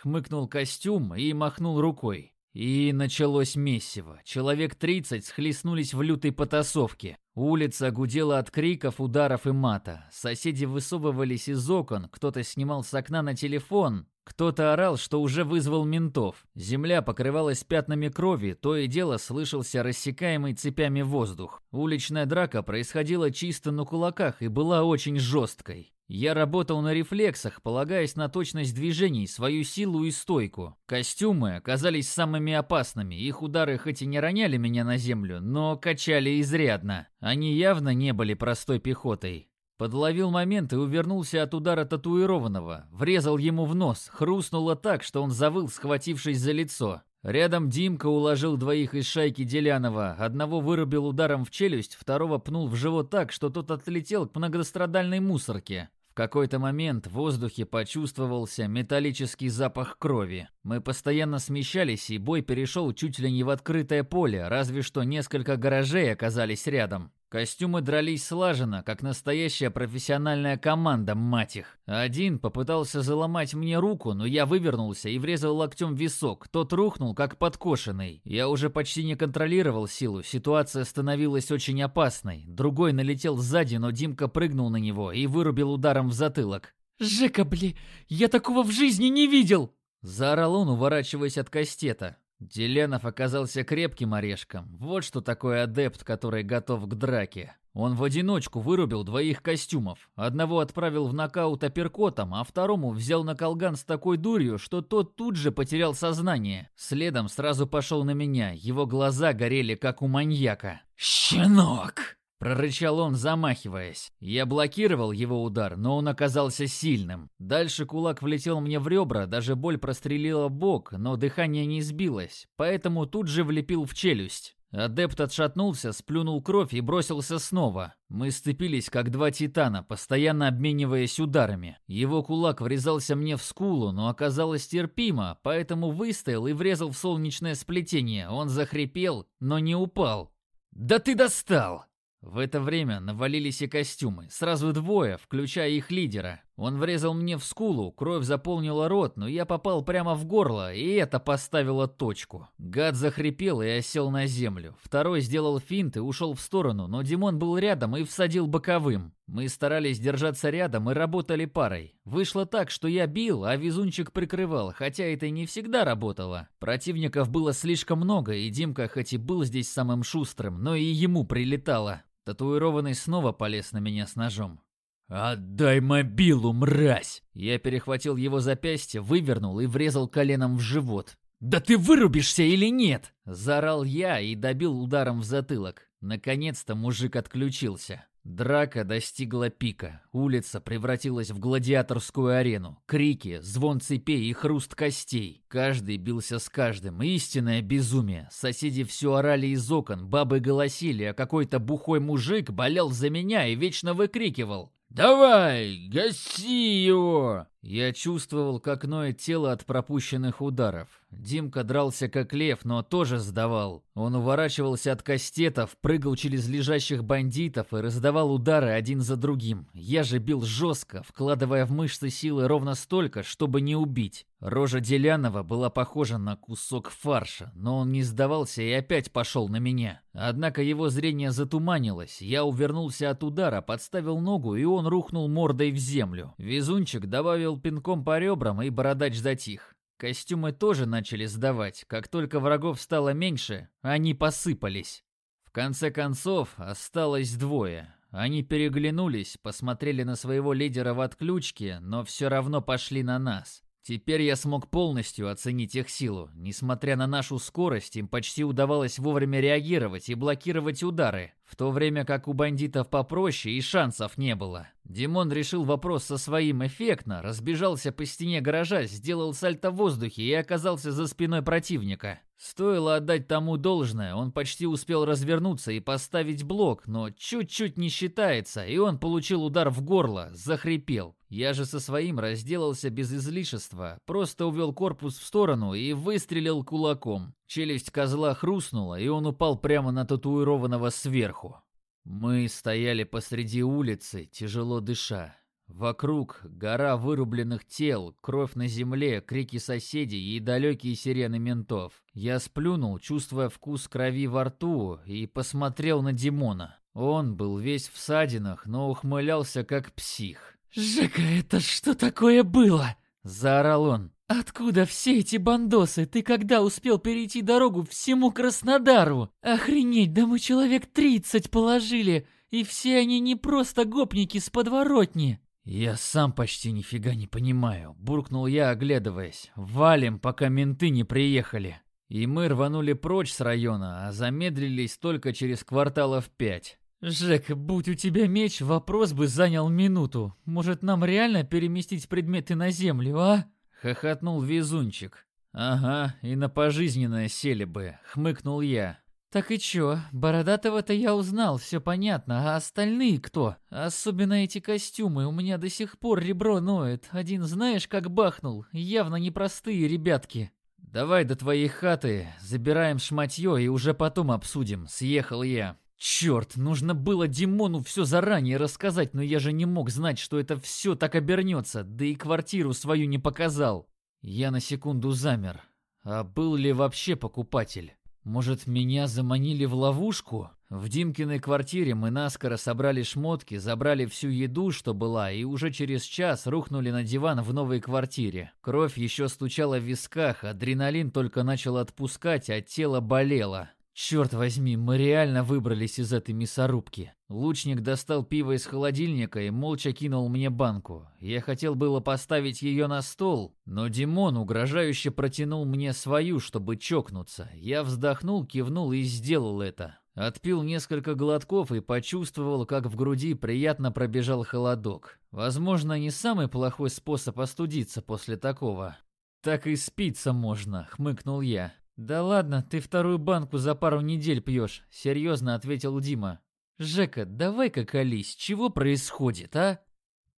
Хмыкнул костюм и махнул рукой. И началось месиво. Человек 30 схлестнулись в лютой потасовке. Улица гудела от криков, ударов и мата. Соседи высовывались из окон, кто-то снимал с окна на телефон, кто-то орал, что уже вызвал ментов. Земля покрывалась пятнами крови, то и дело слышался рассекаемый цепями воздух. Уличная драка происходила чисто на кулаках и была очень жесткой. Я работал на рефлексах, полагаясь на точность движений, свою силу и стойку. Костюмы оказались самыми опасными, их удары хоть и не роняли меня на землю, но качали изрядно. Они явно не были простой пехотой. Подловил момент и увернулся от удара татуированного. Врезал ему в нос, хрустнуло так, что он завыл, схватившись за лицо. Рядом Димка уложил двоих из шайки Делянова. Одного вырубил ударом в челюсть, второго пнул в живот так, что тот отлетел к многострадальной мусорке какой-то момент в воздухе почувствовался металлический запах крови. Мы постоянно смещались, и бой перешел чуть ли не в открытое поле, разве что несколько гаражей оказались рядом. Костюмы дрались слаженно, как настоящая профессиональная команда, мать их. Один попытался заломать мне руку, но я вывернулся и врезал локтем в висок. Тот рухнул, как подкошенный. Я уже почти не контролировал силу, ситуация становилась очень опасной. Другой налетел сзади, но Димка прыгнул на него и вырубил ударом в затылок. «Жека, бли, я такого в жизни не видел!» Заорал он, уворачиваясь от кастета. Деленов оказался крепким орешком. Вот что такое адепт, который готов к драке. Он в одиночку вырубил двоих костюмов. Одного отправил в нокаут апперкотом, а второму взял на колган с такой дурью, что тот тут же потерял сознание. Следом сразу пошел на меня. Его глаза горели, как у маньяка. «Щенок!» Прорычал он, замахиваясь. Я блокировал его удар, но он оказался сильным. Дальше кулак влетел мне в ребра, даже боль прострелила бок, но дыхание не сбилось, поэтому тут же влепил в челюсть. Адепт отшатнулся, сплюнул кровь и бросился снова. Мы сцепились, как два титана, постоянно обмениваясь ударами. Его кулак врезался мне в скулу, но оказалось терпимо, поэтому выстоял и врезал в солнечное сплетение. Он захрипел, но не упал. «Да ты достал!» В это время навалились и костюмы, сразу двое, включая их лидера. Он врезал мне в скулу, кровь заполнила рот, но я попал прямо в горло, и это поставило точку. Гад захрипел и осел на землю. Второй сделал финт и ушел в сторону, но Димон был рядом и всадил боковым. Мы старались держаться рядом и работали парой. Вышло так, что я бил, а везунчик прикрывал, хотя это и не всегда работало. Противников было слишком много, и Димка хоть и был здесь самым шустрым, но и ему прилетало. Татуированный снова полез на меня с ножом. «Отдай мобилу, мразь!» Я перехватил его запястье, вывернул и врезал коленом в живот. «Да ты вырубишься или нет?» Заорал я и добил ударом в затылок. Наконец-то мужик отключился. Драка достигла пика. Улица превратилась в гладиаторскую арену. Крики, звон цепей и хруст костей. Каждый бился с каждым. Истинное безумие. Соседи все орали из окон, бабы голосили, а какой-то бухой мужик болел за меня и вечно выкрикивал. «Давай, гаси его!» Я чувствовал, как ноет тело от пропущенных ударов. Димка дрался как лев, но тоже сдавал. Он уворачивался от кастетов, прыгал через лежащих бандитов и раздавал удары один за другим. Я же бил жестко, вкладывая в мышцы силы ровно столько, чтобы не убить. Рожа Делянова была похожа на кусок фарша, но он не сдавался и опять пошел на меня. Однако его зрение затуманилось, я увернулся от удара, подставил ногу, и он рухнул мордой в землю. Везунчик добавил пинком по ребрам, и бородач затих. Костюмы тоже начали сдавать. Как только врагов стало меньше, они посыпались. В конце концов, осталось двое. Они переглянулись, посмотрели на своего лидера в отключке, но все равно пошли на нас. Теперь я смог полностью оценить их силу. Несмотря на нашу скорость, им почти удавалось вовремя реагировать и блокировать удары, в то время как у бандитов попроще и шансов не было. Димон решил вопрос со своим эффектно, разбежался по стене гаража, сделал сальто в воздухе и оказался за спиной противника. Стоило отдать тому должное, он почти успел развернуться и поставить блок, но чуть-чуть не считается, и он получил удар в горло, захрипел. Я же со своим разделался без излишества, просто увел корпус в сторону и выстрелил кулаком. Челюсть козла хрустнула, и он упал прямо на татуированного сверху. Мы стояли посреди улицы, тяжело дыша. Вокруг гора вырубленных тел, кровь на земле, крики соседей и далекие сирены ментов. Я сплюнул, чувствуя вкус крови во рту, и посмотрел на Димона. Он был весь в садинах, но ухмылялся как псих. «Жека, это что такое было?» – заорал он. «Откуда все эти бандосы? Ты когда успел перейти дорогу всему Краснодару? Охренеть, да мы человек тридцать положили, и все они не просто гопники с подворотни!» «Я сам почти нифига не понимаю», — буркнул я, оглядываясь. «Валим, пока менты не приехали». И мы рванули прочь с района, а замедлились только через кварталов пять. «Жек, будь у тебя меч, вопрос бы занял минуту. Может, нам реально переместить предметы на землю, а?» — хохотнул везунчик. «Ага, и на пожизненное сели бы», — хмыкнул я. «Так и чё, Бородатого-то я узнал, все понятно, а остальные кто? Особенно эти костюмы, у меня до сих пор ребро ноет. Один знаешь, как бахнул, явно непростые ребятки». «Давай до твоей хаты, забираем шматье и уже потом обсудим», — съехал я. Черт, нужно было Димону все заранее рассказать, но я же не мог знать, что это все так обернется, да и квартиру свою не показал. Я на секунду замер. А был ли вообще покупатель? Может, меня заманили в ловушку? В Димкиной квартире мы наскоро собрали шмотки, забрали всю еду, что была, и уже через час рухнули на диван в новой квартире. Кровь еще стучала в висках, адреналин только начал отпускать, а тело болело. Черт возьми, мы реально выбрались из этой мясорубки. Лучник достал пиво из холодильника и молча кинул мне банку. Я хотел было поставить ее на стол, но Димон угрожающе протянул мне свою, чтобы чокнуться. Я вздохнул, кивнул и сделал это. Отпил несколько глотков и почувствовал, как в груди приятно пробежал холодок. Возможно, не самый плохой способ остудиться после такого. «Так и спиться можно», — хмыкнул я. «Да ладно, ты вторую банку за пару недель пьешь», — серьезно ответил Дима. «Жека, давай-ка колись, чего происходит, а?»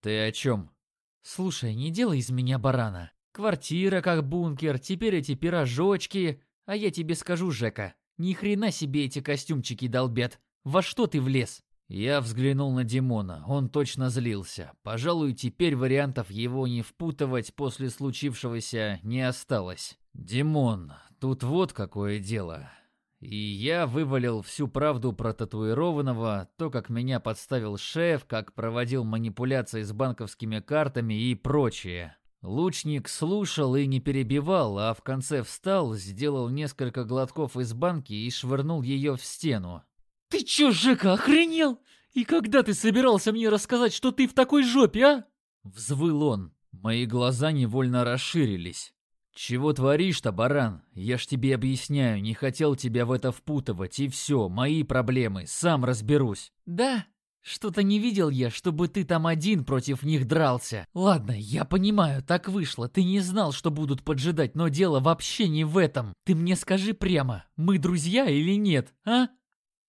«Ты о чем?» «Слушай, не делай из меня барана. Квартира как бункер, теперь эти пирожочки. А я тебе скажу, Жека, ни хрена себе эти костюмчики долбят. Во что ты влез?» Я взглянул на Димона, он точно злился. Пожалуй, теперь вариантов его не впутывать после случившегося не осталось. «Димон, Тут вот какое дело. И я вывалил всю правду про татуированного, то, как меня подставил шеф, как проводил манипуляции с банковскими картами и прочее. Лучник слушал и не перебивал, а в конце встал, сделал несколько глотков из банки и швырнул ее в стену. «Ты чё, Жека, охренел? И когда ты собирался мне рассказать, что ты в такой жопе, а?» Взвыл он. Мои глаза невольно расширились. «Чего творишь-то, баран? Я ж тебе объясняю, не хотел тебя в это впутывать, и все, мои проблемы, сам разберусь». «Да? Что-то не видел я, чтобы ты там один против них дрался. Ладно, я понимаю, так вышло. Ты не знал, что будут поджидать, но дело вообще не в этом. Ты мне скажи прямо, мы друзья или нет, а?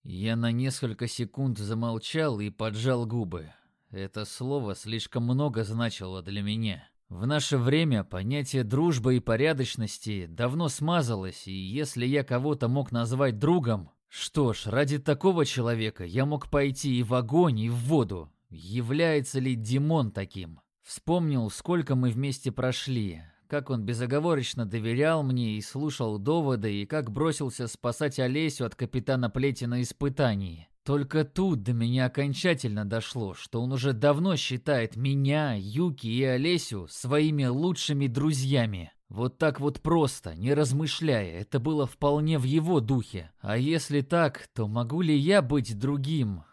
Я на несколько секунд замолчал и поджал губы. Это слово слишком много значило для меня. В наше время понятие дружбы и порядочности давно смазалось, и если я кого-то мог назвать другом, что ж, ради такого человека я мог пойти и в огонь, и в воду. Является ли Димон таким? Вспомнил, сколько мы вместе прошли, как он безоговорочно доверял мне и слушал доводы, и как бросился спасать Олесю от капитана Плети на испытании. Только тут до меня окончательно дошло, что он уже давно считает меня, Юки и Олесю своими лучшими друзьями. Вот так вот просто, не размышляя, это было вполне в его духе. А если так, то могу ли я быть другим?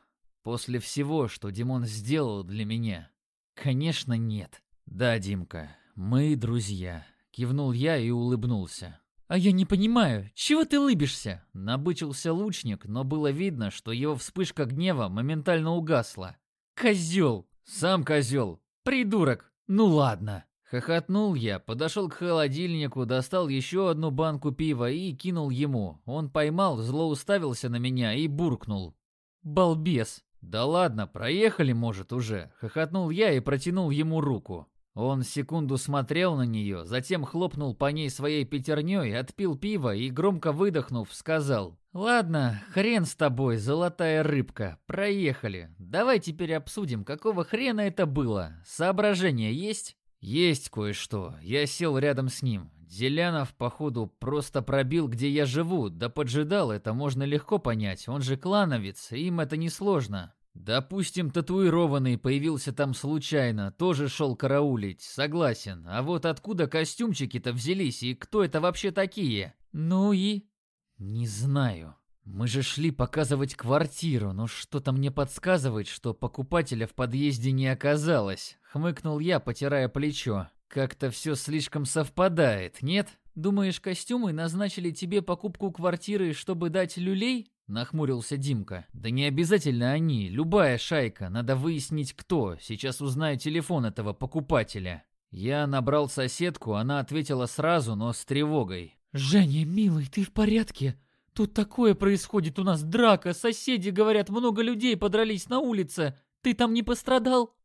После всего, что Димон сделал для меня? Конечно, нет. Да, Димка, мы друзья. Кивнул я и улыбнулся. «А я не понимаю, чего ты лыбишься?» Набычился лучник, но было видно, что его вспышка гнева моментально угасла. «Козел!» «Сам козел!» «Придурок!» «Ну ладно!» Хохотнул я, подошел к холодильнику, достал еще одну банку пива и кинул ему. Он поймал, зло уставился на меня и буркнул. «Балбес!» «Да ладно, проехали, может, уже?» Хохотнул я и протянул ему руку. Он секунду смотрел на нее, затем хлопнул по ней своей пятерней, отпил пиво и, громко выдохнув, сказал. «Ладно, хрен с тобой, золотая рыбка, проехали. Давай теперь обсудим, какого хрена это было. Соображения есть?» «Есть кое-что. Я сел рядом с ним. Зелянов, походу, просто пробил, где я живу, да поджидал, это можно легко понять. Он же клановец, им это несложно. Допустим, татуированный появился там случайно, тоже шел караулить, согласен. А вот откуда костюмчики-то взялись и кто это вообще такие? Ну и? Не знаю. Мы же шли показывать квартиру, но что-то мне подсказывает, что покупателя в подъезде не оказалось. Хмыкнул я, потирая плечо. Как-то все слишком совпадает, нет? Думаешь, костюмы назначили тебе покупку квартиры, чтобы дать люлей? Нахмурился Димка. Да не обязательно они, любая шайка, надо выяснить кто. Сейчас узнаю телефон этого покупателя. Я набрал соседку, она ответила сразу, но с тревогой. «Женя, милый, ты в порядке? Тут такое происходит у нас, драка, соседи говорят, много людей подрались на улице. Ты там не пострадал?»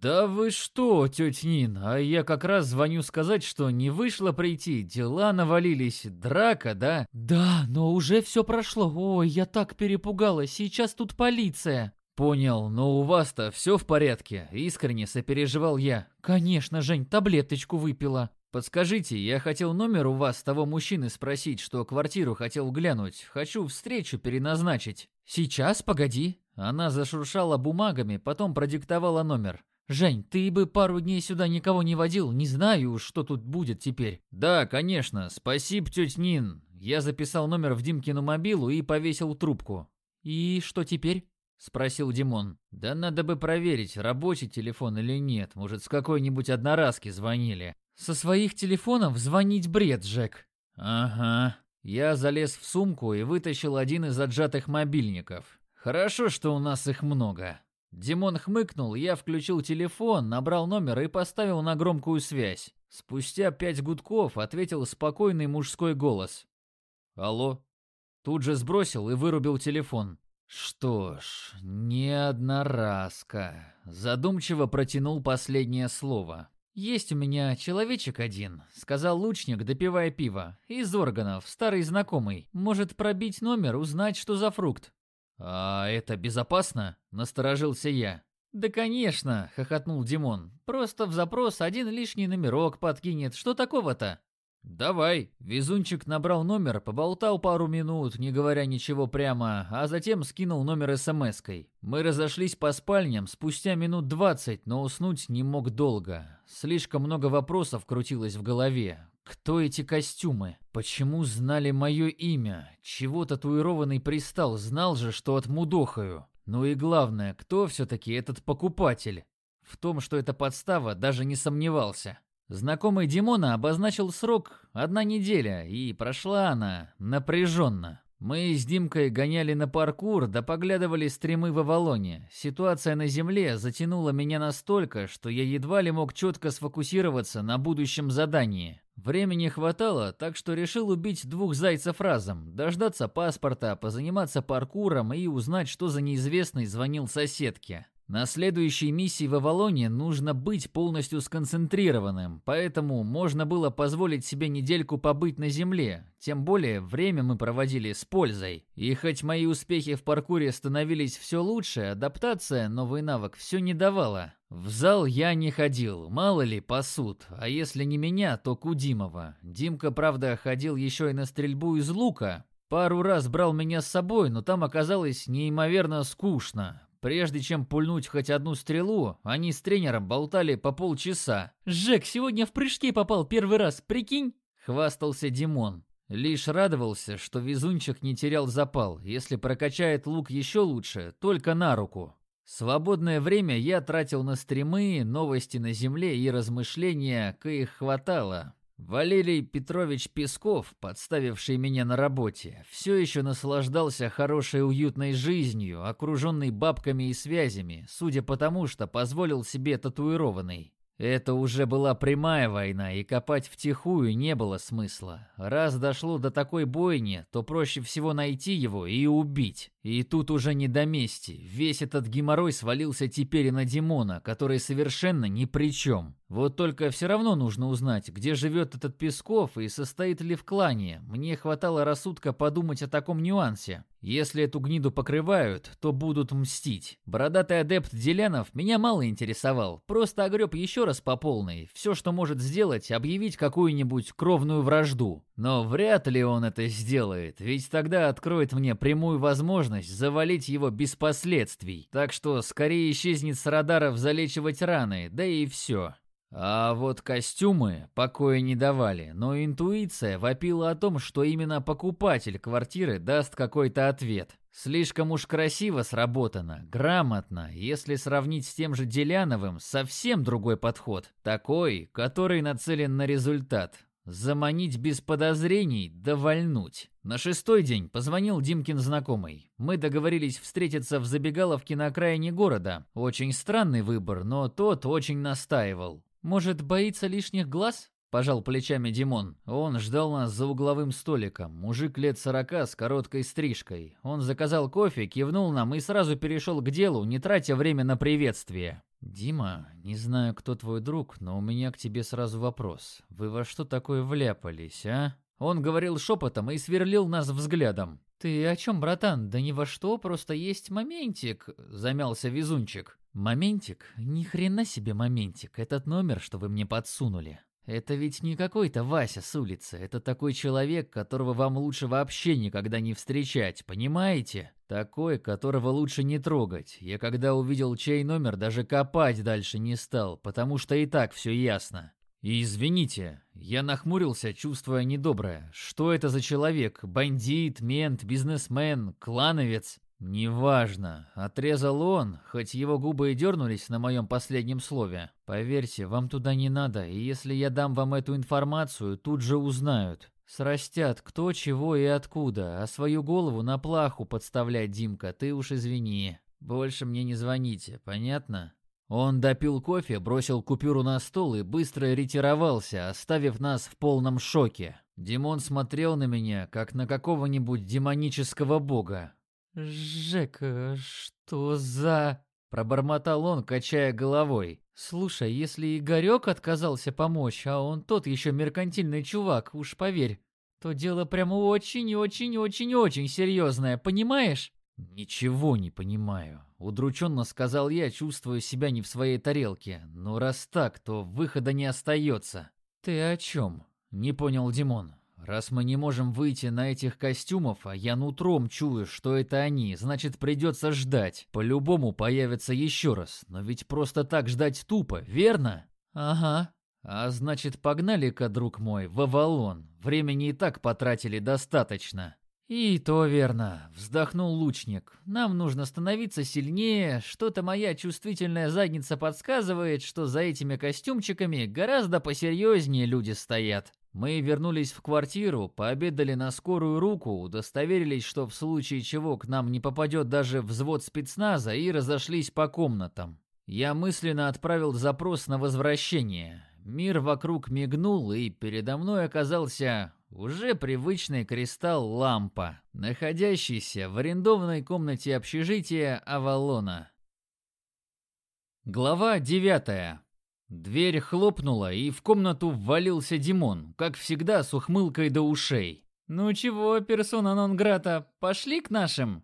«Да вы что, тетя Нин, а я как раз звоню сказать, что не вышло прийти, дела навалились, драка, да?» «Да, но уже все прошло, ой, я так перепугалась, сейчас тут полиция». «Понял, но у вас-то все в порядке?» — искренне сопереживал я. «Конечно, Жень, таблеточку выпила». «Подскажите, я хотел номер у вас того мужчины спросить, что квартиру хотел глянуть. Хочу встречу переназначить». «Сейчас, погоди». Она зашуршала бумагами, потом продиктовала номер. «Жень, ты бы пару дней сюда никого не водил, не знаю, что тут будет теперь». «Да, конечно, спасибо, тетя Нин». Я записал номер в Димкину мобилу и повесил трубку. «И что теперь?» — спросил Димон. «Да надо бы проверить, рабочий телефон или нет. Может, с какой-нибудь одноразки звонили». «Со своих телефонов звонить бред, Жек». «Ага». Я залез в сумку и вытащил один из отжатых мобильников. «Хорошо, что у нас их много». Димон хмыкнул, я включил телефон, набрал номер и поставил на громкую связь. Спустя пять гудков ответил спокойный мужской голос. «Алло?» Тут же сбросил и вырубил телефон. «Что ж, не одноразка». Задумчиво протянул последнее слово. «Есть у меня человечек один», — сказал лучник, допивая пиво. «Из органов, старый знакомый. Может пробить номер, узнать, что за фрукт». «А это безопасно?» — насторожился я. «Да, конечно», — хохотнул Димон. «Просто в запрос один лишний номерок подкинет. Что такого-то?» «Давай». Везунчик набрал номер, поболтал пару минут, не говоря ничего прямо, а затем скинул номер смс-кой. Мы разошлись по спальням спустя минут двадцать, но уснуть не мог долго. Слишком много вопросов крутилось в голове. Кто эти костюмы? Почему знали мое имя? Чего татуированный пристал? Знал же, что отмудохаю. Ну и главное, кто все-таки этот покупатель? В том, что это подстава, даже не сомневался. Знакомый Димона обозначил срок одна неделя, и прошла она напряженно. Мы с Димкой гоняли на паркур, да поглядывали стримы в Авалоне. Ситуация на земле затянула меня настолько, что я едва ли мог четко сфокусироваться на будущем задании. Времени хватало, так что решил убить двух зайцев разом, дождаться паспорта, позаниматься паркуром и узнать, что за неизвестный звонил соседке. На следующей миссии в Авалоне нужно быть полностью сконцентрированным, поэтому можно было позволить себе недельку побыть на земле, тем более время мы проводили с пользой. И хоть мои успехи в паркуре становились все лучше, адаптация, новый навык, все не давала. В зал я не ходил, мало ли, пасут, а если не меня, то Кудимова. Димка, правда, ходил еще и на стрельбу из лука, Пару раз брал меня с собой, но там оказалось неимоверно скучно. Прежде чем пульнуть хоть одну стрелу, они с тренером болтали по полчаса. «Жек, сегодня в прыжки попал первый раз, прикинь?» — хвастался Димон. Лишь радовался, что везунчик не терял запал. Если прокачает лук еще лучше, только на руку. Свободное время я тратил на стримы, новости на земле и размышления, их хватало. Валерий Петрович Песков, подставивший меня на работе, все еще наслаждался хорошей уютной жизнью, окруженной бабками и связями, судя по тому, что позволил себе татуированный. Это уже была прямая война, и копать втихую не было смысла. Раз дошло до такой бойни, то проще всего найти его и убить. И тут уже не до мести. Весь этот геморрой свалился теперь и на Димона, который совершенно ни при чем. Вот только все равно нужно узнать, где живет этот Песков и состоит ли в клане. Мне хватало рассудка подумать о таком нюансе. Если эту гниду покрывают, то будут мстить. Бородатый адепт Делянов меня мало интересовал. Просто огреб еще раз по полной. Все, что может сделать, объявить какую-нибудь кровную вражду. Но вряд ли он это сделает, ведь тогда откроет мне прямую возможность завалить его без последствий. Так что скорее исчезнет с радаров залечивать раны, да и все. А вот костюмы покоя не давали, но интуиция вопила о том, что именно покупатель квартиры даст какой-то ответ. Слишком уж красиво сработано, грамотно, если сравнить с тем же Деляновым, совсем другой подход. Такой, который нацелен на результат. Заманить без подозрений, да вальнуть. На шестой день позвонил Димкин знакомый. Мы договорились встретиться в забегаловке на окраине города. Очень странный выбор, но тот очень настаивал. «Может, боится лишних глаз?» – пожал плечами Димон. Он ждал нас за угловым столиком. Мужик лет сорока с короткой стрижкой. Он заказал кофе, кивнул нам и сразу перешел к делу, не тратя время на приветствие. «Дима, не знаю, кто твой друг, но у меня к тебе сразу вопрос. Вы во что такое вляпались, а?» Он говорил шепотом и сверлил нас взглядом. «Ты о чем, братан? Да ни во что, просто есть моментик», — замялся везунчик. «Моментик? Ни хрена себе моментик. Этот номер, что вы мне подсунули. Это ведь не какой-то Вася с улицы. Это такой человек, которого вам лучше вообще никогда не встречать, понимаете? Такой, которого лучше не трогать. Я когда увидел чей номер, даже копать дальше не стал, потому что и так все ясно. И извините, я нахмурился, чувствуя недоброе. Что это за человек? Бандит, мент, бизнесмен, клановец? «Неважно», — отрезал он, хоть его губы и дернулись на моем последнем слове. «Поверьте, вам туда не надо, и если я дам вам эту информацию, тут же узнают. Срастят кто, чего и откуда, а свою голову на плаху подставлять, Димка, ты уж извини. Больше мне не звоните, понятно?» Он допил кофе, бросил купюру на стол и быстро ретировался, оставив нас в полном шоке. Димон смотрел на меня, как на какого-нибудь демонического бога. «Жека, что за...» Пробормотал он, качая головой. «Слушай, если Игорек отказался помочь, а он тот еще меркантильный чувак, уж поверь, то дело прямо очень-очень-очень-очень серьезное, понимаешь?» «Ничего не понимаю», — удрученно сказал я, чувствуя себя не в своей тарелке. «Но раз так, то выхода не остается». «Ты о чем?» — не понял Димон. Раз мы не можем выйти на этих костюмов, а я нутром чую, что это они, значит придется ждать. По-любому появятся еще раз, но ведь просто так ждать тупо, верно? Ага. А значит погнали-ка, друг мой, в Авалон. Времени и так потратили достаточно. «И то верно», — вздохнул лучник. «Нам нужно становиться сильнее. Что-то моя чувствительная задница подсказывает, что за этими костюмчиками гораздо посерьезнее люди стоят». Мы вернулись в квартиру, пообедали на скорую руку, удостоверились, что в случае чего к нам не попадет даже взвод спецназа и разошлись по комнатам. Я мысленно отправил запрос на возвращение. Мир вокруг мигнул, и передо мной оказался уже привычный кристалл-лампа, находящийся в арендованной комнате общежития Авалона. Глава девятая. Дверь хлопнула, и в комнату ввалился Димон, как всегда с ухмылкой до ушей. «Ну чего, персона нон грата, пошли к нашим?»